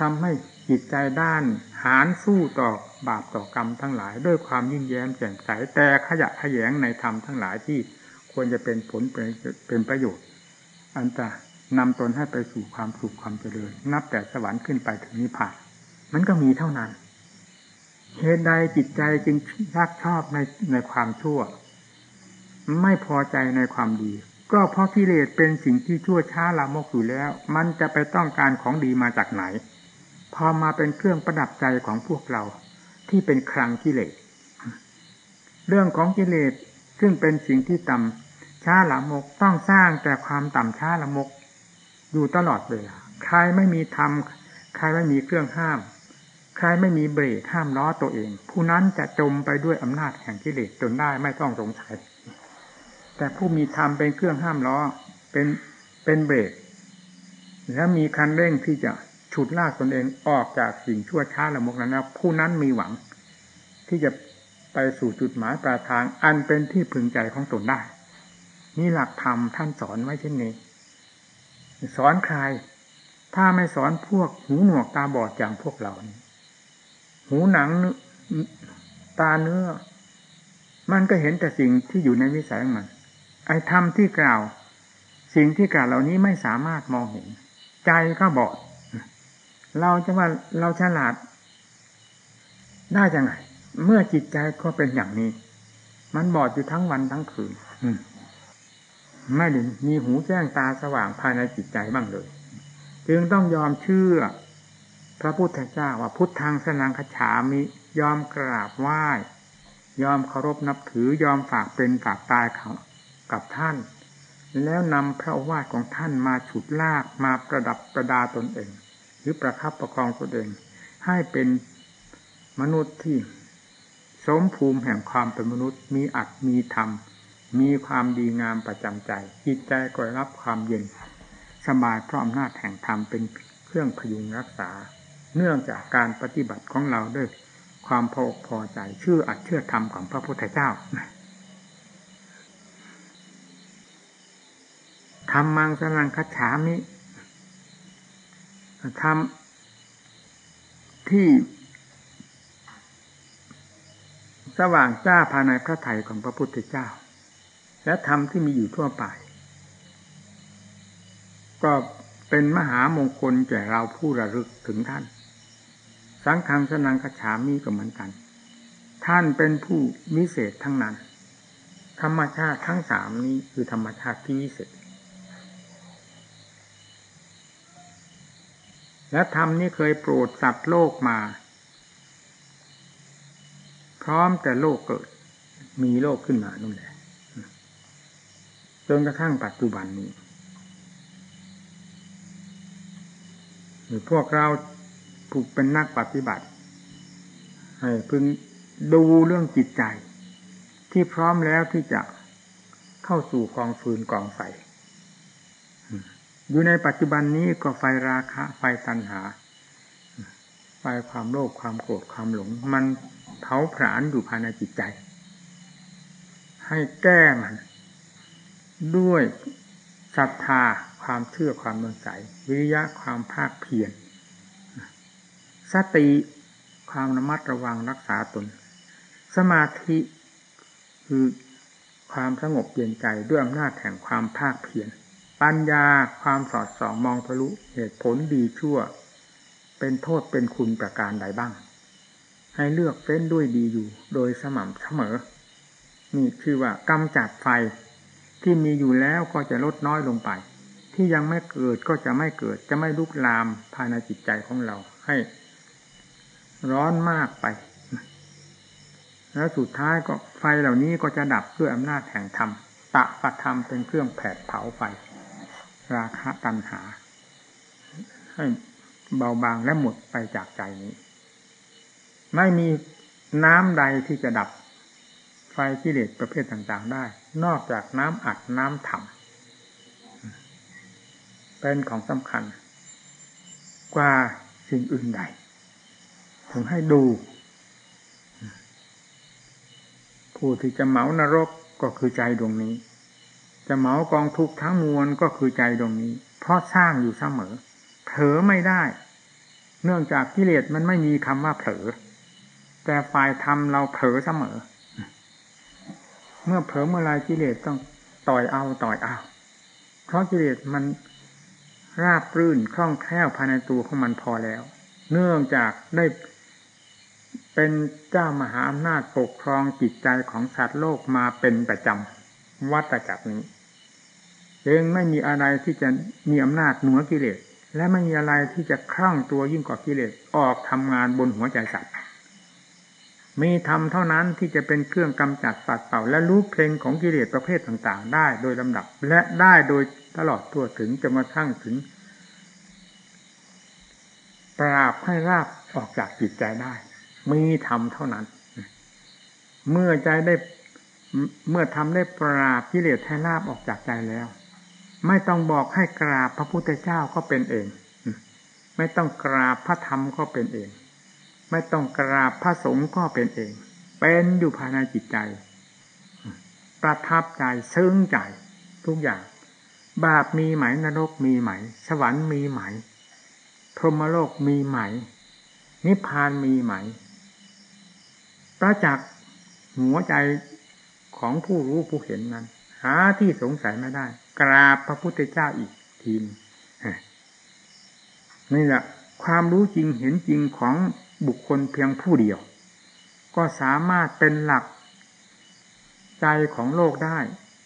ทำให้จิตใจด้านหานสู้ต่อ บาปต่อกรรมทั้งหลาย ด้วยความยิ่งแย้มแจ่มใสแต่ขยะขยงในธรรมทั้งหลายที่ควรจะเป็นผลเป็นประโยชน์ อันจะนำตนให้ไปสู่ความสุขความเจริญ นับแต่สวรรค์ขึ้นไปถึงนิพพานมันก็มีเท่านั้นเหตุใดจิตใจจึงรักชอบในในความชั่ว ไม่พอใจในความดี ก็เพราะกิเลสเป็นสิ่งที่ชั่วช้าลามกอยู่แล้ว มันจะไปต้องการของดีมาจากไหน พอมาเป็นเครื่องประดับใจของพวกเรา ที่เป็นครังกิเลส เรื่องของกิเลสซึ่งเป็นสิ่งที่ต่ำช้าละมกต้องสร้างแต่ความต่ำช้าละมก อยู่ตลอดเวลาใครไม่มีธรรมใครไม่มีเครื่องห้าม ใครไม่มีเบรกห้ามล้อตัวเอง ผู้นั้นจะจมไปด้วยอำนาจแห่งกิเลสจนได้ไม่ต้องสงสัย แต่ผู้มีธรรมเป็นเครื่องห้ามล้อเป็นเป็นเบรกและมีคันเร่งที่จะ ฉุดลากตนเองออกจากสิ่งชั่วช้าละมกนั้นแล้วผู้นั้นมีหวัง ที่จะไปสู่จุดหมายปลายทาง อันเป็นที่พึงใจของตนได้นี่หลักธรรมท่านสอนไว้เช่นนี้ สอนใคร ถ้าไม่สอนพวกหูหนวกตาบอดอย่างพวกเรานี้หูหนังตาเนื้อ มันก็เห็นแต่สิ่งที่อยู่ในวิสัยของมัน ไอ้ธรรมที่กล่าว สิ่งที่กล่าวเหล่านี้ไม่สามารถมองเห็น ใจก็บอด เราจะว่าเราฉลาด ได้จังไงเมื่อจิตใจก็เป็นอย่างนี้ มันบอดอยู่ทั้งวันทั้งคืนไม่ได้มีหูแจ้งตาสว่างภายในจิตใจบ้างเลย จึงต้องยอมเชื่อ พระพุทธเจ้าว่าพุทธังสนังขฉามิ ยอมกราบไหว้ ยอมเคารพนับถือยอมฝากเป็นฝากตายเขากับท่าน แล้วนำพระวาทของท่านมาฉุดลากมาประดับประดาตนเองห รือประคับประคองตนเอง ให้เป็นมนุษย์ที่สมภูมิแห่งความเป็นมนุษย์ มีอัตมีธรรม มีความดีงามประจำใจ จิตใจก็รับความเย็น สบายเพราะอำนาจแห่งธรรมเป็นเครื่องพยุงรักษา เนื่องจากการปฏิบัติของเราด้วยความพอพอใจชื่ออัดเชื่อธรรมของพระพุทธเจ้าทำมังสนังคัจฉามิ ทำที่สว่างจ้าภายในพระไถ่ของพระพุทธเจ้า และธรรมที่มีอยู่ทั่วไป ก็เป็นมหามงคลแก่เราผู้ระลึกถึงท่าน สังฆังสนังคฉามีก็เหมือนกัน ท่านเป็นผู้วิเศษทั้งนั้น ธรรมชาติทั้งสามนี้คือธรรมชาติที่วิเศษ และธรรมนี้เคยโปรดสัตว์โลกมา พร้อมแต่โลกเกิด มีโลกขึ้นมานั่นแหละจนกระทั่งปัจจุบันนี้หรือพวกเราผู้เป็นนักปฏิบัติให้พึงดูเรื่องจิตใจ ที่พร้อมแล้วที่จะเข้าสู่กองฟืนกองไฟ อยู่ในปัจจุบันนี้ก็ไฟราคะ ไฟตัณหา ไฟความโลภความโกรธความหลง มันเผาผลาญอยู่ภายในจิตใจ ให้แก้มัน ด้วยศรัทธาความเชื่อความมั่นใจวิริยะความภาคเพียรสติความระมัดระวังรักษาตน สมาธิคือความสงบเย็นใจด้วยอำนาจแห่งความภาคเพียร ปัญญาความสอดส่องมองทะลุเหตุผลดีชั่ว เป็นโทษเป็นคุณประการใดบ้าง ให้เลือกเฟ้นด้วยดีอยู่โดยสม่ำเสมอ นี่คือว่ากำจัดไฟที่มีอยู่แล้วก็จะลดน้อยลงไป ที่ยังไม่เกิดก็จะไม่เกิด จะไม่ลุกลามภายในจิตใจของเราให้ ร้อนมากไปแล้วสุดท้ายก็ไฟเหล่านี้ก็จะดับด้วยอำนาจแห่งธรรมตะปะธรรมเป็นเครื่องแผดเผาไฟ ราคะตัณหา ให้เบาบางและหมดไปจากใจนี้ ไม่มีน้ำใดที่จะดับไฟกิเลสประเภทต่างๆได้ นอกจากน้ำอัดน้ำถ่ำเป็นของสำคัญ กว่าสิ่งอื่นใด ถึงให้ดู ผู้ที่จะเหมานรกก็คือใจดวงนี้ จะเหมากองทุกทั้งมวลก็คือใจดวงนี้ เพราะสร้างอยู่เสมอ เผลอไม่ได้ เนื่องจากกิเลสมันไม่มีคำว่าเผลอ แต่ฝ่ายธรรมเราเผลอเสมอ เมื่อเผลอเมื่อไรกิเลสต้องต่อยเอาต่อยเอา เพราะกิเลสมันราบรื่นคล่องแคล่วภายในตัวของมันพอแล้ว เนื่องจากได้เป็นเจ้ามหาอำนาจปกครองจิตใจของสัตว์โลกมาเป็นประจำวัฏจักรนี้ เองไม่มีอะไรที่จะมีอำนาจเหนือกิเลส และไม่มีอะไรที่จะคลั่งตัวยิ่งกว่ากิเลสออกทำงานบนหัวใจสัตว์มีธรรมเท่านั้นที่จะเป็นเครื่องกำจัดปัดเป่า และรู้เพลงของกิเลสประเภทต่าง ๆ ได้โดยลำดับ และได้โดยตลอดตัวถึงจะมาทั้งถึง ปราบให้ราบออกจากจิตใจได้ มีธรรมเท่านั้น เมื่อใจได้เมื่อทำได้ปราบกิเลสให้ราบออกจากใจแล้ว ไม่ต้องบอกให้กราบพระพุทธเจ้าก็เป็นเอง ไม่ต้องกราบพระธรรมก็เป็นเอง ไม่ต้องกราบพระสงฆ์ก็เป็นเอง เป็นอยู่ภายในจิตใจ ประทับใจซึ้งใจทุกอย่าง บาปมีไหมนรกมีไหม สวรรค์มีไหม พรหมโลกมีไหม นิพพานมีไหม ประจักษ์หัวใจของผู้รู้ผู้เห็นนั้น หาที่สงสัยไม่ได้ กราบพระพุทธเจ้าอีกทีนี่แหละความรู้จริงเห็นจริงของบุคคลเพียงผู้เดียว ก็สามารถเป็นหลักใจของโลกได้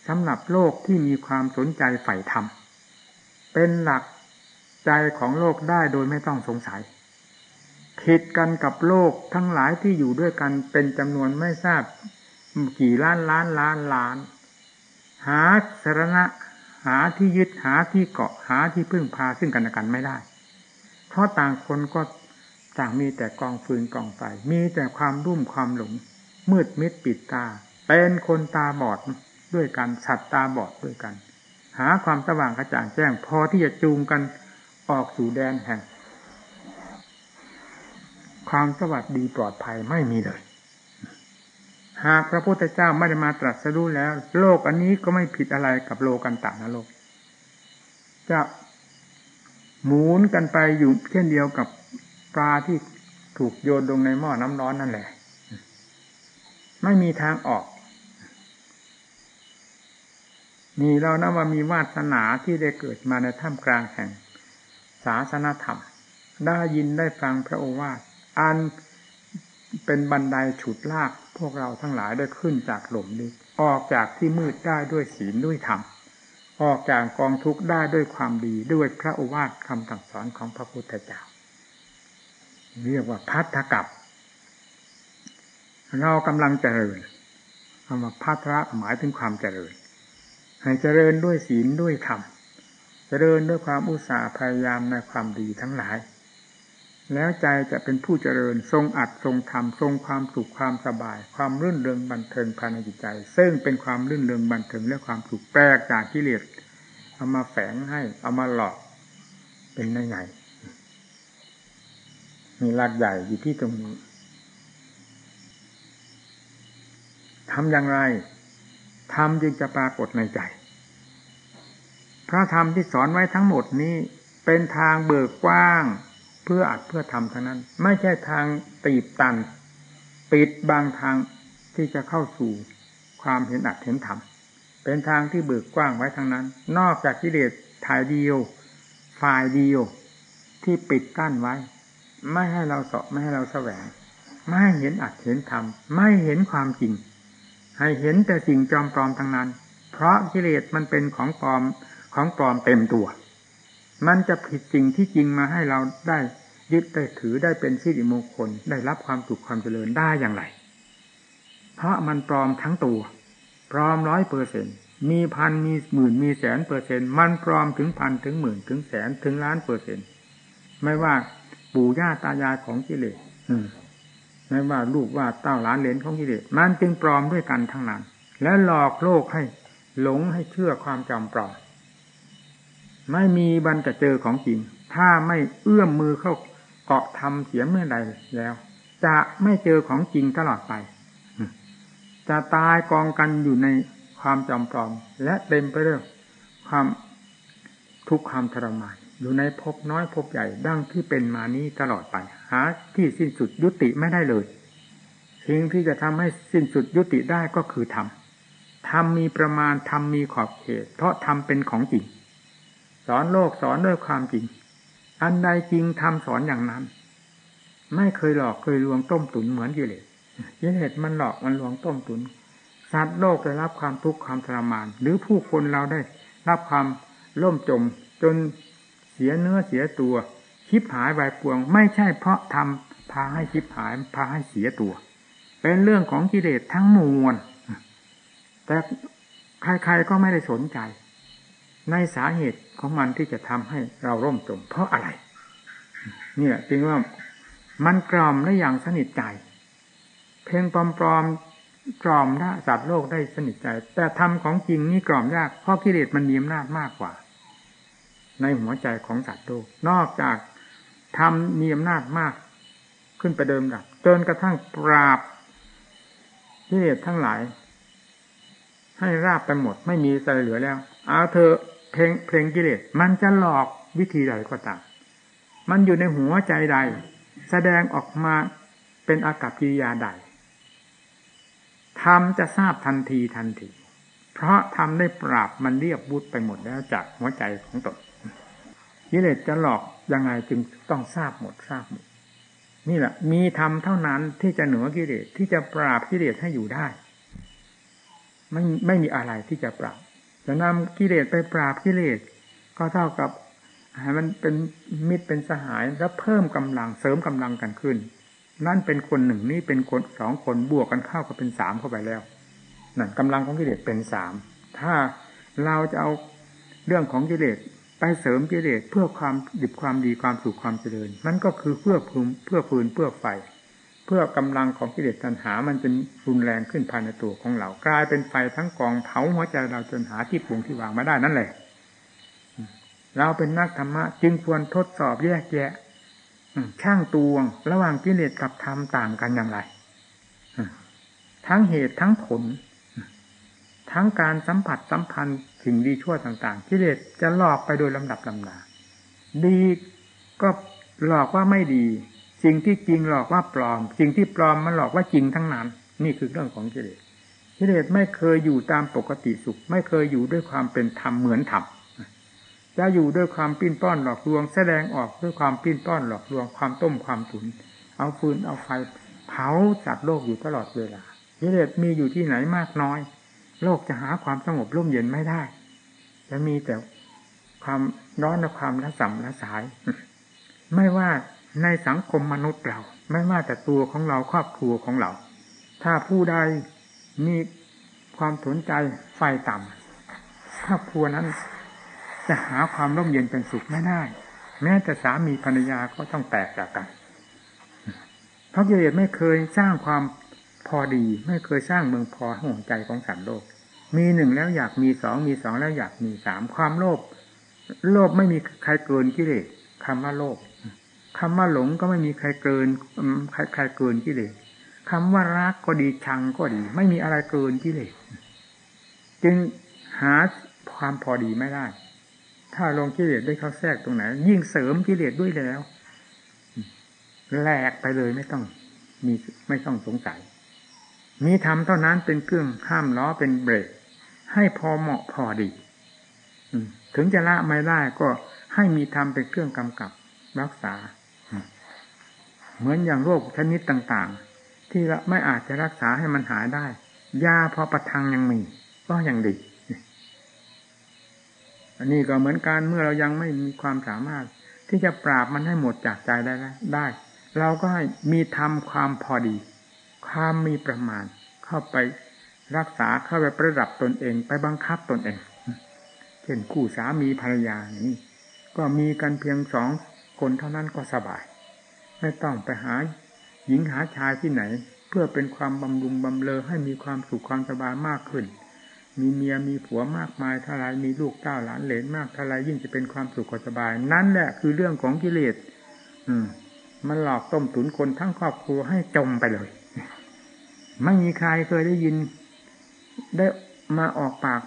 สำหรับโลกที่มีความสนใจใฝ่ธรรม เป็นหลักใจของโลกได้โดยไม่ต้องสงสัยผิดกันกับโลกทั้งหลายที่อยู่ด้วยกันเป็นจำนวนไม่ทราบกี่ล้านล้านล้านล้าน หาสารณะ หาที่ยึดหาที่เกาะหาที่พึ่งพาซึ่งกันและกันไม่ได้ เพราะต่างคนก็ต่างมีแต่กองฟืนกองไฟมีแต่ความรุ่มความหลง มืดมิดปิดตา เป็นคนตาบอดด้วยกันสัตว์ตาบอดด้วยกัน หาความสว่างกระจ่างแจ้ง พอที่จะจูงกันออกสู่แดนแห่ง ความสวัสดีปลอดภัยไม่มีเลย หากพระพุทธเจ้าไม่ได้มาตรัสรู้แล้ว โลกอันนี้ก็ไม่ผิดอะไรกับโลกันตานโลกจะหมุนกันไปอยู่เช่นเดียวกับปลาที่ถูกโยนลงในหม้อน้ำร้อนนั่นแหละ ไม่มีทางออกมีเรานะว่ามีวาสนาที่ได้เกิดมาในท่ามกลางแห่ง ศาสนธรรม ได้ยินได้ฟังพระโอวาทอัน เป็นบันไดฉุดลากพวกเราทั้งหลายได้ขึ้นจากหลุมนี้ ออกจากที่มืดได้ด้วยศีลด้วยธรรมออกจากกองทุกข์ได้ด้วยความดีด้วยพระโอวาทคำสั่งสอนของพระพุทธเจ้าเรียกว่าพัทธกับ เรากำลังเจริญคำว่าพัทธะหมายถึงความเจริญ ให้เจริญด้วยศีลด้วยธรรมเจริญด้วยความอุตสาห์พยายามในความดีทั้งหลาย แล้วใจจะเป็นผู้เจริญทรงอัดทรงธรรมทรงความสุขความสบาย ความรื่นเริงบันเทิงภายในจิตใจ ซึ่งเป็นความรื่นเริงบันเทิงและความสุขแปลกจากกิเลสเอามาแฝงให้เอามาหลอกเป็นได้ไงมีหลักใหญ่อยู่ที่ตรงนี้ทำอย่างไรทำจึงจะปรากฏในใจ พระธรรมที่สอนไว้ทั้งหมดนี้เป็นทางเบิกกว้าง เพื่ออัดเพื่อทำเท่านั้น ไม่ใช่ทางตีบตัน ปิดบางทางที่จะเข้าสู่ความเห็นอัดเห็นธรรมเป็นทางที่เบิกกว้างไว้ทั้งนั้น นอกจากกิเลสถ่ายเดียวฝ่ายเดียวที่ปิดกั้นไว้ ไม่ให้เราสอบไม่ให้เราแสวง ไม่ให้เห็นอัดเห็นธรรมไม่เห็นความจริง ให้เห็นแต่สิ่งจอมปลอมทั้งนั้น เพราะกิเลสมันเป็นของปลอมของปลอมเต็มตัว มันจะผิดสิ่งที่จริงมาให้เราได้ยึดได้ถือได้เป็นสิริมงคล ได้รับความสุขความเจริญได้อย่างไร เพราะมันปลอมทั้งตัว ปลอมร้อยเปอร์เซ็นมีพันมีหมื่นมีแสนเปอร์เซ็นมันปลอมถึงพันถึงหมื่นถึงแสนถึงล้านเปอร์เซ็นไม่ว่าปู่ย่าตายายของกิเลสไม่ว่าลูกว่าเต้าล้านเลนของกิเลสมันจึงปลอมด้วยกันทั้งนั้น และหลอกโลกให้หลงให้เชื่อความจำปลอม ไม่มีบันจะเจอของจริง ถ้าไม่เอื้อมมือเข้าเกาะทำเสียเมื่อใดแล้ว จะไม่เจอของจริงตลอดไป จะตายกองกันอยู่ในความจำปลอม และเต็มไปด้วยความทุกข์ความทรมานอยู่ในภพน้อยภพใหญ่ดั้งที่เป็นมานี้ตลอดไป หาที่สิ้นสุดยุติไม่ได้เลยสิ่งที่จะทำให้สิ้นสุดยุติได้ก็คือธรรมธรรมมีประมาณธรรมมีขอบเขต เพราะธรรมเป็นของจริง อนโลกสอนด้วยความจริง อันใดจริงธรรมสอนอย่างนั้น ไม่เคยหลอกเคยลวงต้มตุนเหมือนกิเลสกิเลสมันหลอกมันลวงต้มตุนสัตว์โลกได้รับความทุกข์ความทรมาน หรือผู้คนเราได้รับความล่มจม จนเสียเนื้อเสียตัวคิบหายใบปวง ไม่ใช่เพราะทำพาให้คิบหายพาให้เสียตัว เป็นเรื่องของกิเลสทั้งมวลแต่ใครๆก็ไม่ได้สนใจ ในสาเหตุของมันที่จะทำให้เราร่มจมเพราะอะไร เนี่ยจึงว่ามันกล่อมได้อย่างสนิทใจ เพลงปลอมๆกล่อมได้สัตว์โลกได้สนิทใจ แต่ทำของจริงนี่กล่อมยากเพราะกิเลสมันมีอำนาจมากกว่า ในหัวใจของสัตว์โลกนอกจากทำมีอำนาจมากขึ้นไปเดิมดับจนกระทั่งปราบกิเลสทั้งหลาย ให้ราบไปหมดไม่มีอะไรเหลือแล้ว เอาเธอ เพลงเพลงกิเลสมันจะหลอกวิธีใดก็ตามมันอยู่ในหัวใจใด แสดงออกมาเป็นอากับกิริยาใดทำจะทราบทันทีทันที เพราะทำได้ปราบมันเรียบบุดไปหมดแล้วจากหัวใจของตนกิเลสจะหลอกยังไงจึงต้องทราบหมดทราบหมดนี่แหละ มีธรรมเท่านั้นที่จะเหนือกิเลสที่จะปราบกิเลสให้อยู่ได้ ไม่ไม่มีอะไรที่จะปราบ จะนำกิเลสไปปราบกิเลส ก็เท่ากับให้มันเป็นมิตรเป็นสหายแล้วเพิ่มกำลังเสริมกำลังกันขึ้น นั่นเป็นคนหนึ่งนี่เป็นคนสองคนบวกกันเข้าก็เป็นสามเข้าไปแล้วนั่นกำลังของกิเลสเป็นสามถ้าเราจะเอาเรื่องของกิเลสไปเสริมกิเลสเพื่อความดิบความดีความสุขความเจริญ มันก็คือเพื่อภูมิเพื่อฟืนเพื่อไฟ พื่อกำลังของกิเลสตัณหา มันจะรุนแรงขึ้นภายในตัวของเรา กลายเป็นไฟทั้งกองเผาหัวใจเราจนหาที่ปรุงที่วางไม่ได้นั่นแหละ เราเป็นนักธรรมะ จึงควรทดสอบแยกแยะช่างตวง ระหว่างกิเลสกับธรรมต่างกันอย่างไร ทั้งเหตุทั้งผล ทั้งการสัมผัสสัมพันธ์สิ่งดีชั่วต่างๆกิเลสจะหลอกไปโดยลำดับลำดาดีก็หลอกว่าไม่ดี สิ่งที่จริงหลอกว่าปลอม สิ่งที่ปลอมมันหลอกว่าจริงทั้งนั้น นี่คือเรื่องของกิเลสกิเลสไม่เคยอยู่ตามปกติสุข ไม่เคยอยู่ด้วยความเป็นธรรมเหมือนธรรมจะอยู่ด้วยความปิ้นป้อนหลอกลวง แสดงออกด้วยความปิ้นป้อนหลอกลวงความต้มความถุน เอาฟืนเอาไฟเผาจัดโลกอยู่ตลอดเวลากิเลสมีอยู่ที่ไหนมากน้อย โลกจะหาความสงบร่มเย็นไม่ได้จะมีแต่ความร้อนและความละสัมละสาย ไม่ว่า ในสังคมมนุษย์เรา ไม่ว่าแต่ตัวของเราครอบครัวของเรา ถ้าผู้ใดมีความสนใจไฟต่ำครอบครัวนั้น จะหาความร่มเย็นเป็นสุขไม่ได้ แม้แต่สามีภรรยาก็ต้องแตกจากกันเพราะกิเลสไม่เคยสร้างความพอดี ไม่เคยสร้างเมืองพอห่วงใจของสัตว์โลก มีหนึ่งแล้วอยากมีสองมีสองแล้วอยากมีสามความโลภโลภไม่มีใครเกินกิเลสคำว่าโลภ คำว่าหลงก็ไม่มีใครเกินใครใครเกินกิเลสคำว่ารักก็ดีชังก็ดี ไม่มีอะไรเกินกิเลสจึงหาความพอดีไม่ได้ ถ้าลงกิเลสได้เข้าแทรกตรงไหน ยิ่งเสริมกิเลสด้วยแล้ว แหลกไปเลยไม่ต้อง มีไม่ต้องสงสัย มีธรรมเท่านั้นเป็นเครื่องห้ามล้อเป็นเบรก ให้พอเหมาะพอดีถึงจะละไม่ได้ก็ให้มีธรรมเป็นเครื่องกำกับรักษา เหมือนอย่างโรคชนิดต่างๆ ที่ไม่อาจจะรักษาให้มันหายได้ ยาพอประทังยังมี ก็ยังดี อันนี้ก็เหมือนการเมื่อเรายังไม่มีความสามารถ ที่จะปราบมันให้หมดจากใจได้ได้ เราก็ให้มีทำความพอดี ความมีประมาณ เข้าไปรักษาเข้าไปประดับตนเอง ไปบังคับตนเอง เช่นคู่สามีภรรยาอย่างนี้ก็มีกันเพียงสองคนเท่านั้นก็สบาย ไม่ต้องไปหาหญิงหาชายที่ไหน เพื่อเป็นความบำรุงบำเลอให้มีความสุขความสบายมากขึ้น มีเมียมีผัวมากมายเท่าไรมีลูกเต้าหลานเหลนมากเท่าไรยิ่งจะเป็นความสุขความสบาย นั่นแหละคือเรื่องของกิเลสอืม มันหลอกต้มตุนคนทั้งครอบครัวให้จมไปเลยไม่มีใครเคยได้ยิน ได้มาออกปาก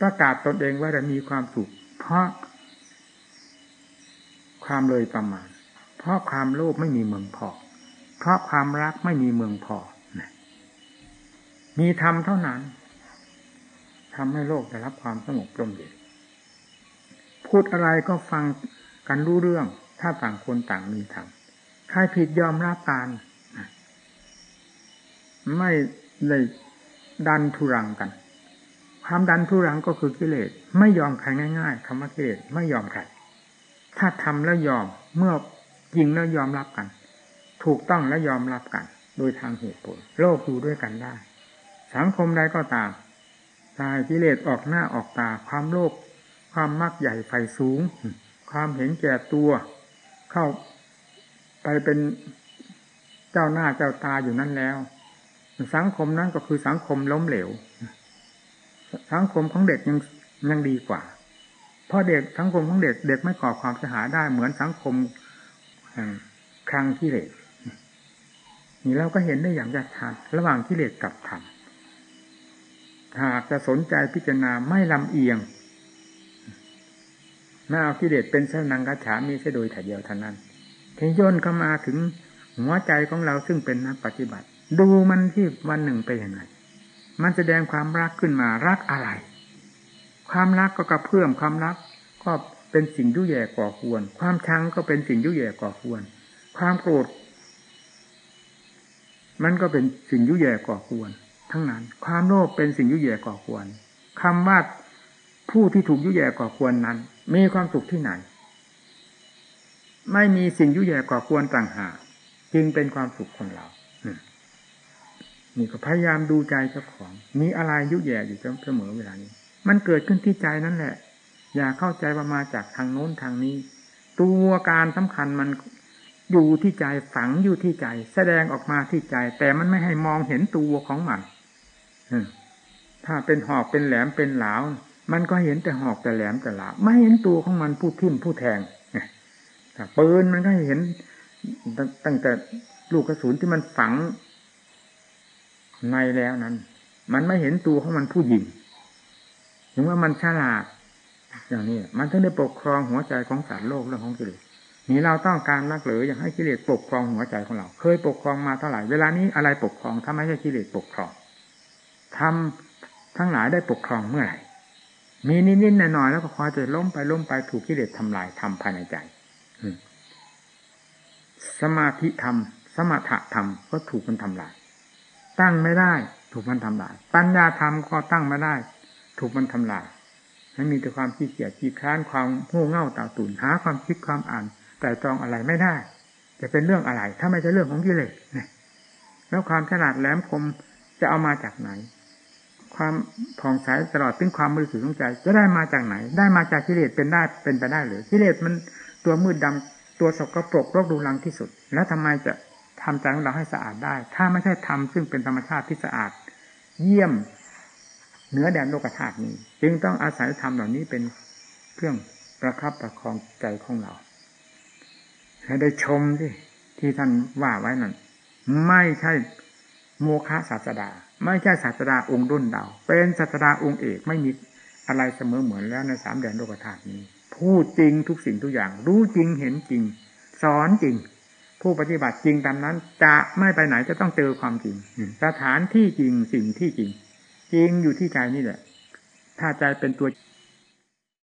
ประกาศตนเองว่าจะมีความสุข เพราะความเลยประมาณ เพราะความโลภไม่มีเมืองพอ เพราะความรักไม่มีเมืองพอ มีธรรมเท่านั้นทำให้โลกได้รับความสงบร่มเย็นพูดอะไรก็ฟังกันรู้เรื่อง ถ้าต่างคนต่างมีธรรมใครผิดยอมรับการไม่เลยดันทุรังกัน ความดันทุรังก็คือกิเลส ไม่ยอมใครง่าย ๆคำว่ากิเลสไม่ยอมใครถ้าทำแล้วยอมเมื่อ ยิงแล้วยอมรับกัน ถูกต้องและยอมรับกัน โดยทางเหตุผล โลกอยู่ด้วยกันได้ สังคมใดก็ตามตายกิเลสออกหน้าออกตา ความโลภความมักใหญ่ไฟสูง ความเห็นแก่ตัว เข้าไปเป็นเจ้าหน้าเจ้าตาอยู่นั่นแล้ว สังคมนั้นก็คือสังคมล้มเหลว สังคมของเด็กยังยังดีกว่า เพราะเด็กสังคมของเด็กเด็กไม่ก่อความเสียหายได้เหมือนสังคม ครังกิเลสนี่เราก็เห็นได้อย่างชัดชัดระหว่างกิเลสกับธรรมหากจะสนใจพิจารณาไม่ลำเอียงไม่เอากิเลสเป็นเสนังกระฉามีเสโดยถ่ายเดียวเท่านั้นทีย่นเข้ามาถึงหัวใจของเราซึ่งเป็นนักปฏิบัติ ดูมันที่วันหนึ่งไปยังไง มันแสดงความรักขึ้นมารักอะไร ความรักก็กระเพื่อมความรัก ก็ เป็นสิ่งยุ่ยแย่ก่อควร ความชังก็เป็นสิ่งยุ่ยแย่ก่อควร ความโกรธ มันก็เป็นสิ่งยุ่ยแย่ก่อควร ทั้งนั้น ความโลภเป็นสิ่งยุ่ยแย่ก่อควรคำว่าผู้ที่ถูกยุ่ยแย่ก่อควรนั้น มีความสุขที่ไหน ไม่มีสิ่งยุ่ยแย่ก่อควรต่างหากจึงเป็นความสุขของเรานี่ก็พยายามดูใจเจ้าของ มีอะไรยุ่ยแย่อยู่เสมอเวลานี้ มันเกิดขึ้นที่ใจนั่นแหละ อย่าเข้าใจว่ามาจากทางโน้นทางนี้ ตัวการสำคัญมันอยู่ที่ใจฝังอยู่ที่ใจ แสดงออกมาที่ใจ แต่มันไม่ให้มองเห็นตัวของมันถ้าเป็นหอกเป็นแหลมเป็นหลาวมันก็เห็นแต่หอกแต่แหลมแต่หลาวไม่เห็นตัวของมันผู้ทิ่มผู้แทงปืนมันก็เห็นตั้งแต่ลูกกระสุนที่มันฝังในแล้วนั้น มันไม่เห็นตัวของมันผู้ยิงถึงว่ามันฉลาด อย่างนี้มันถึงได้ปกครองหัวใจของสารโลกเรื่องของกิเลสนี่เราต้องการนักหรืออยากให้กิเลสปกครองหัวใจของเรา เคยปกครองมาเท่าไหร่เวลานี้อะไรปกครองถ้าไม่ใช่กิเลสปกครองทำทั้งหลายได้ปกครองเมื่อไหร่มีนิดๆหน่อยๆแล้วก็คอยจะล้มไปล้มไปถูกกิเลสทำลายทำภายในใจสมาธิธรรม สมถะธรรมก็ถูกมันทำลาย ตั้งไม่ได้ ถูกมันทำลาย ปัญญาธรรมก็ตั้งไม่ได้ ถูกมันทำลาย ให้มีแต่ความขี้เกียจขี้ค้านความโง่เง่าต่าตุ่นหาความคิดความอ่านแต่ตรองอะไรไม่ได้ จะเป็นเรื่องอะไร ถ้าไม่ใช่เรื่องของกิเลสแล้วความฉลาดแหลมคมจะเอามาจากไหน ความผ่องใสตลอดถึงความมือถือของใจ จะได้มาจากไหน ได้มาจากกิเลสเป็นได้เป็นไปได้หรือกิเลสมันตัวมืดดำตัวสกปรกโรคดูลังที่สุด แล้วทำไมจะทำใจของเราให้สะอาดได้ ถ้าไม่ใช่ทำซึ่งเป็นธรรมชาติที่สะอาด เยี่ยม เนื้อแดนโลกธาตุนี้ จึงต้องอาศัยธรรมเหล่านี้เป็นเครื่องประคับประคองใจของเราให้ได้ชมที่ที่ท่านว่าไว้นั่นไม่ใช่โมฆะศาสดา ไม่ใช่ศาสดาองค์ดุนดาวเป็นศาสดาองค์เอกไม่มีอะไรเสมอเหมือนแล้วในสามแดนโลกธาตุนี้พูดจริงทุกสิ่งทุกอย่าง รู้จริงเห็นจริง สอนจริง ผู้ปฏิบัติจริงตามนั้น จะไม่ไปไหนจะต้องเจอความจริง สถานที่จริงสิ่งที่จริง จริงอยู่ที่ใจนี่แหละ ถ้าใจเป็นตัว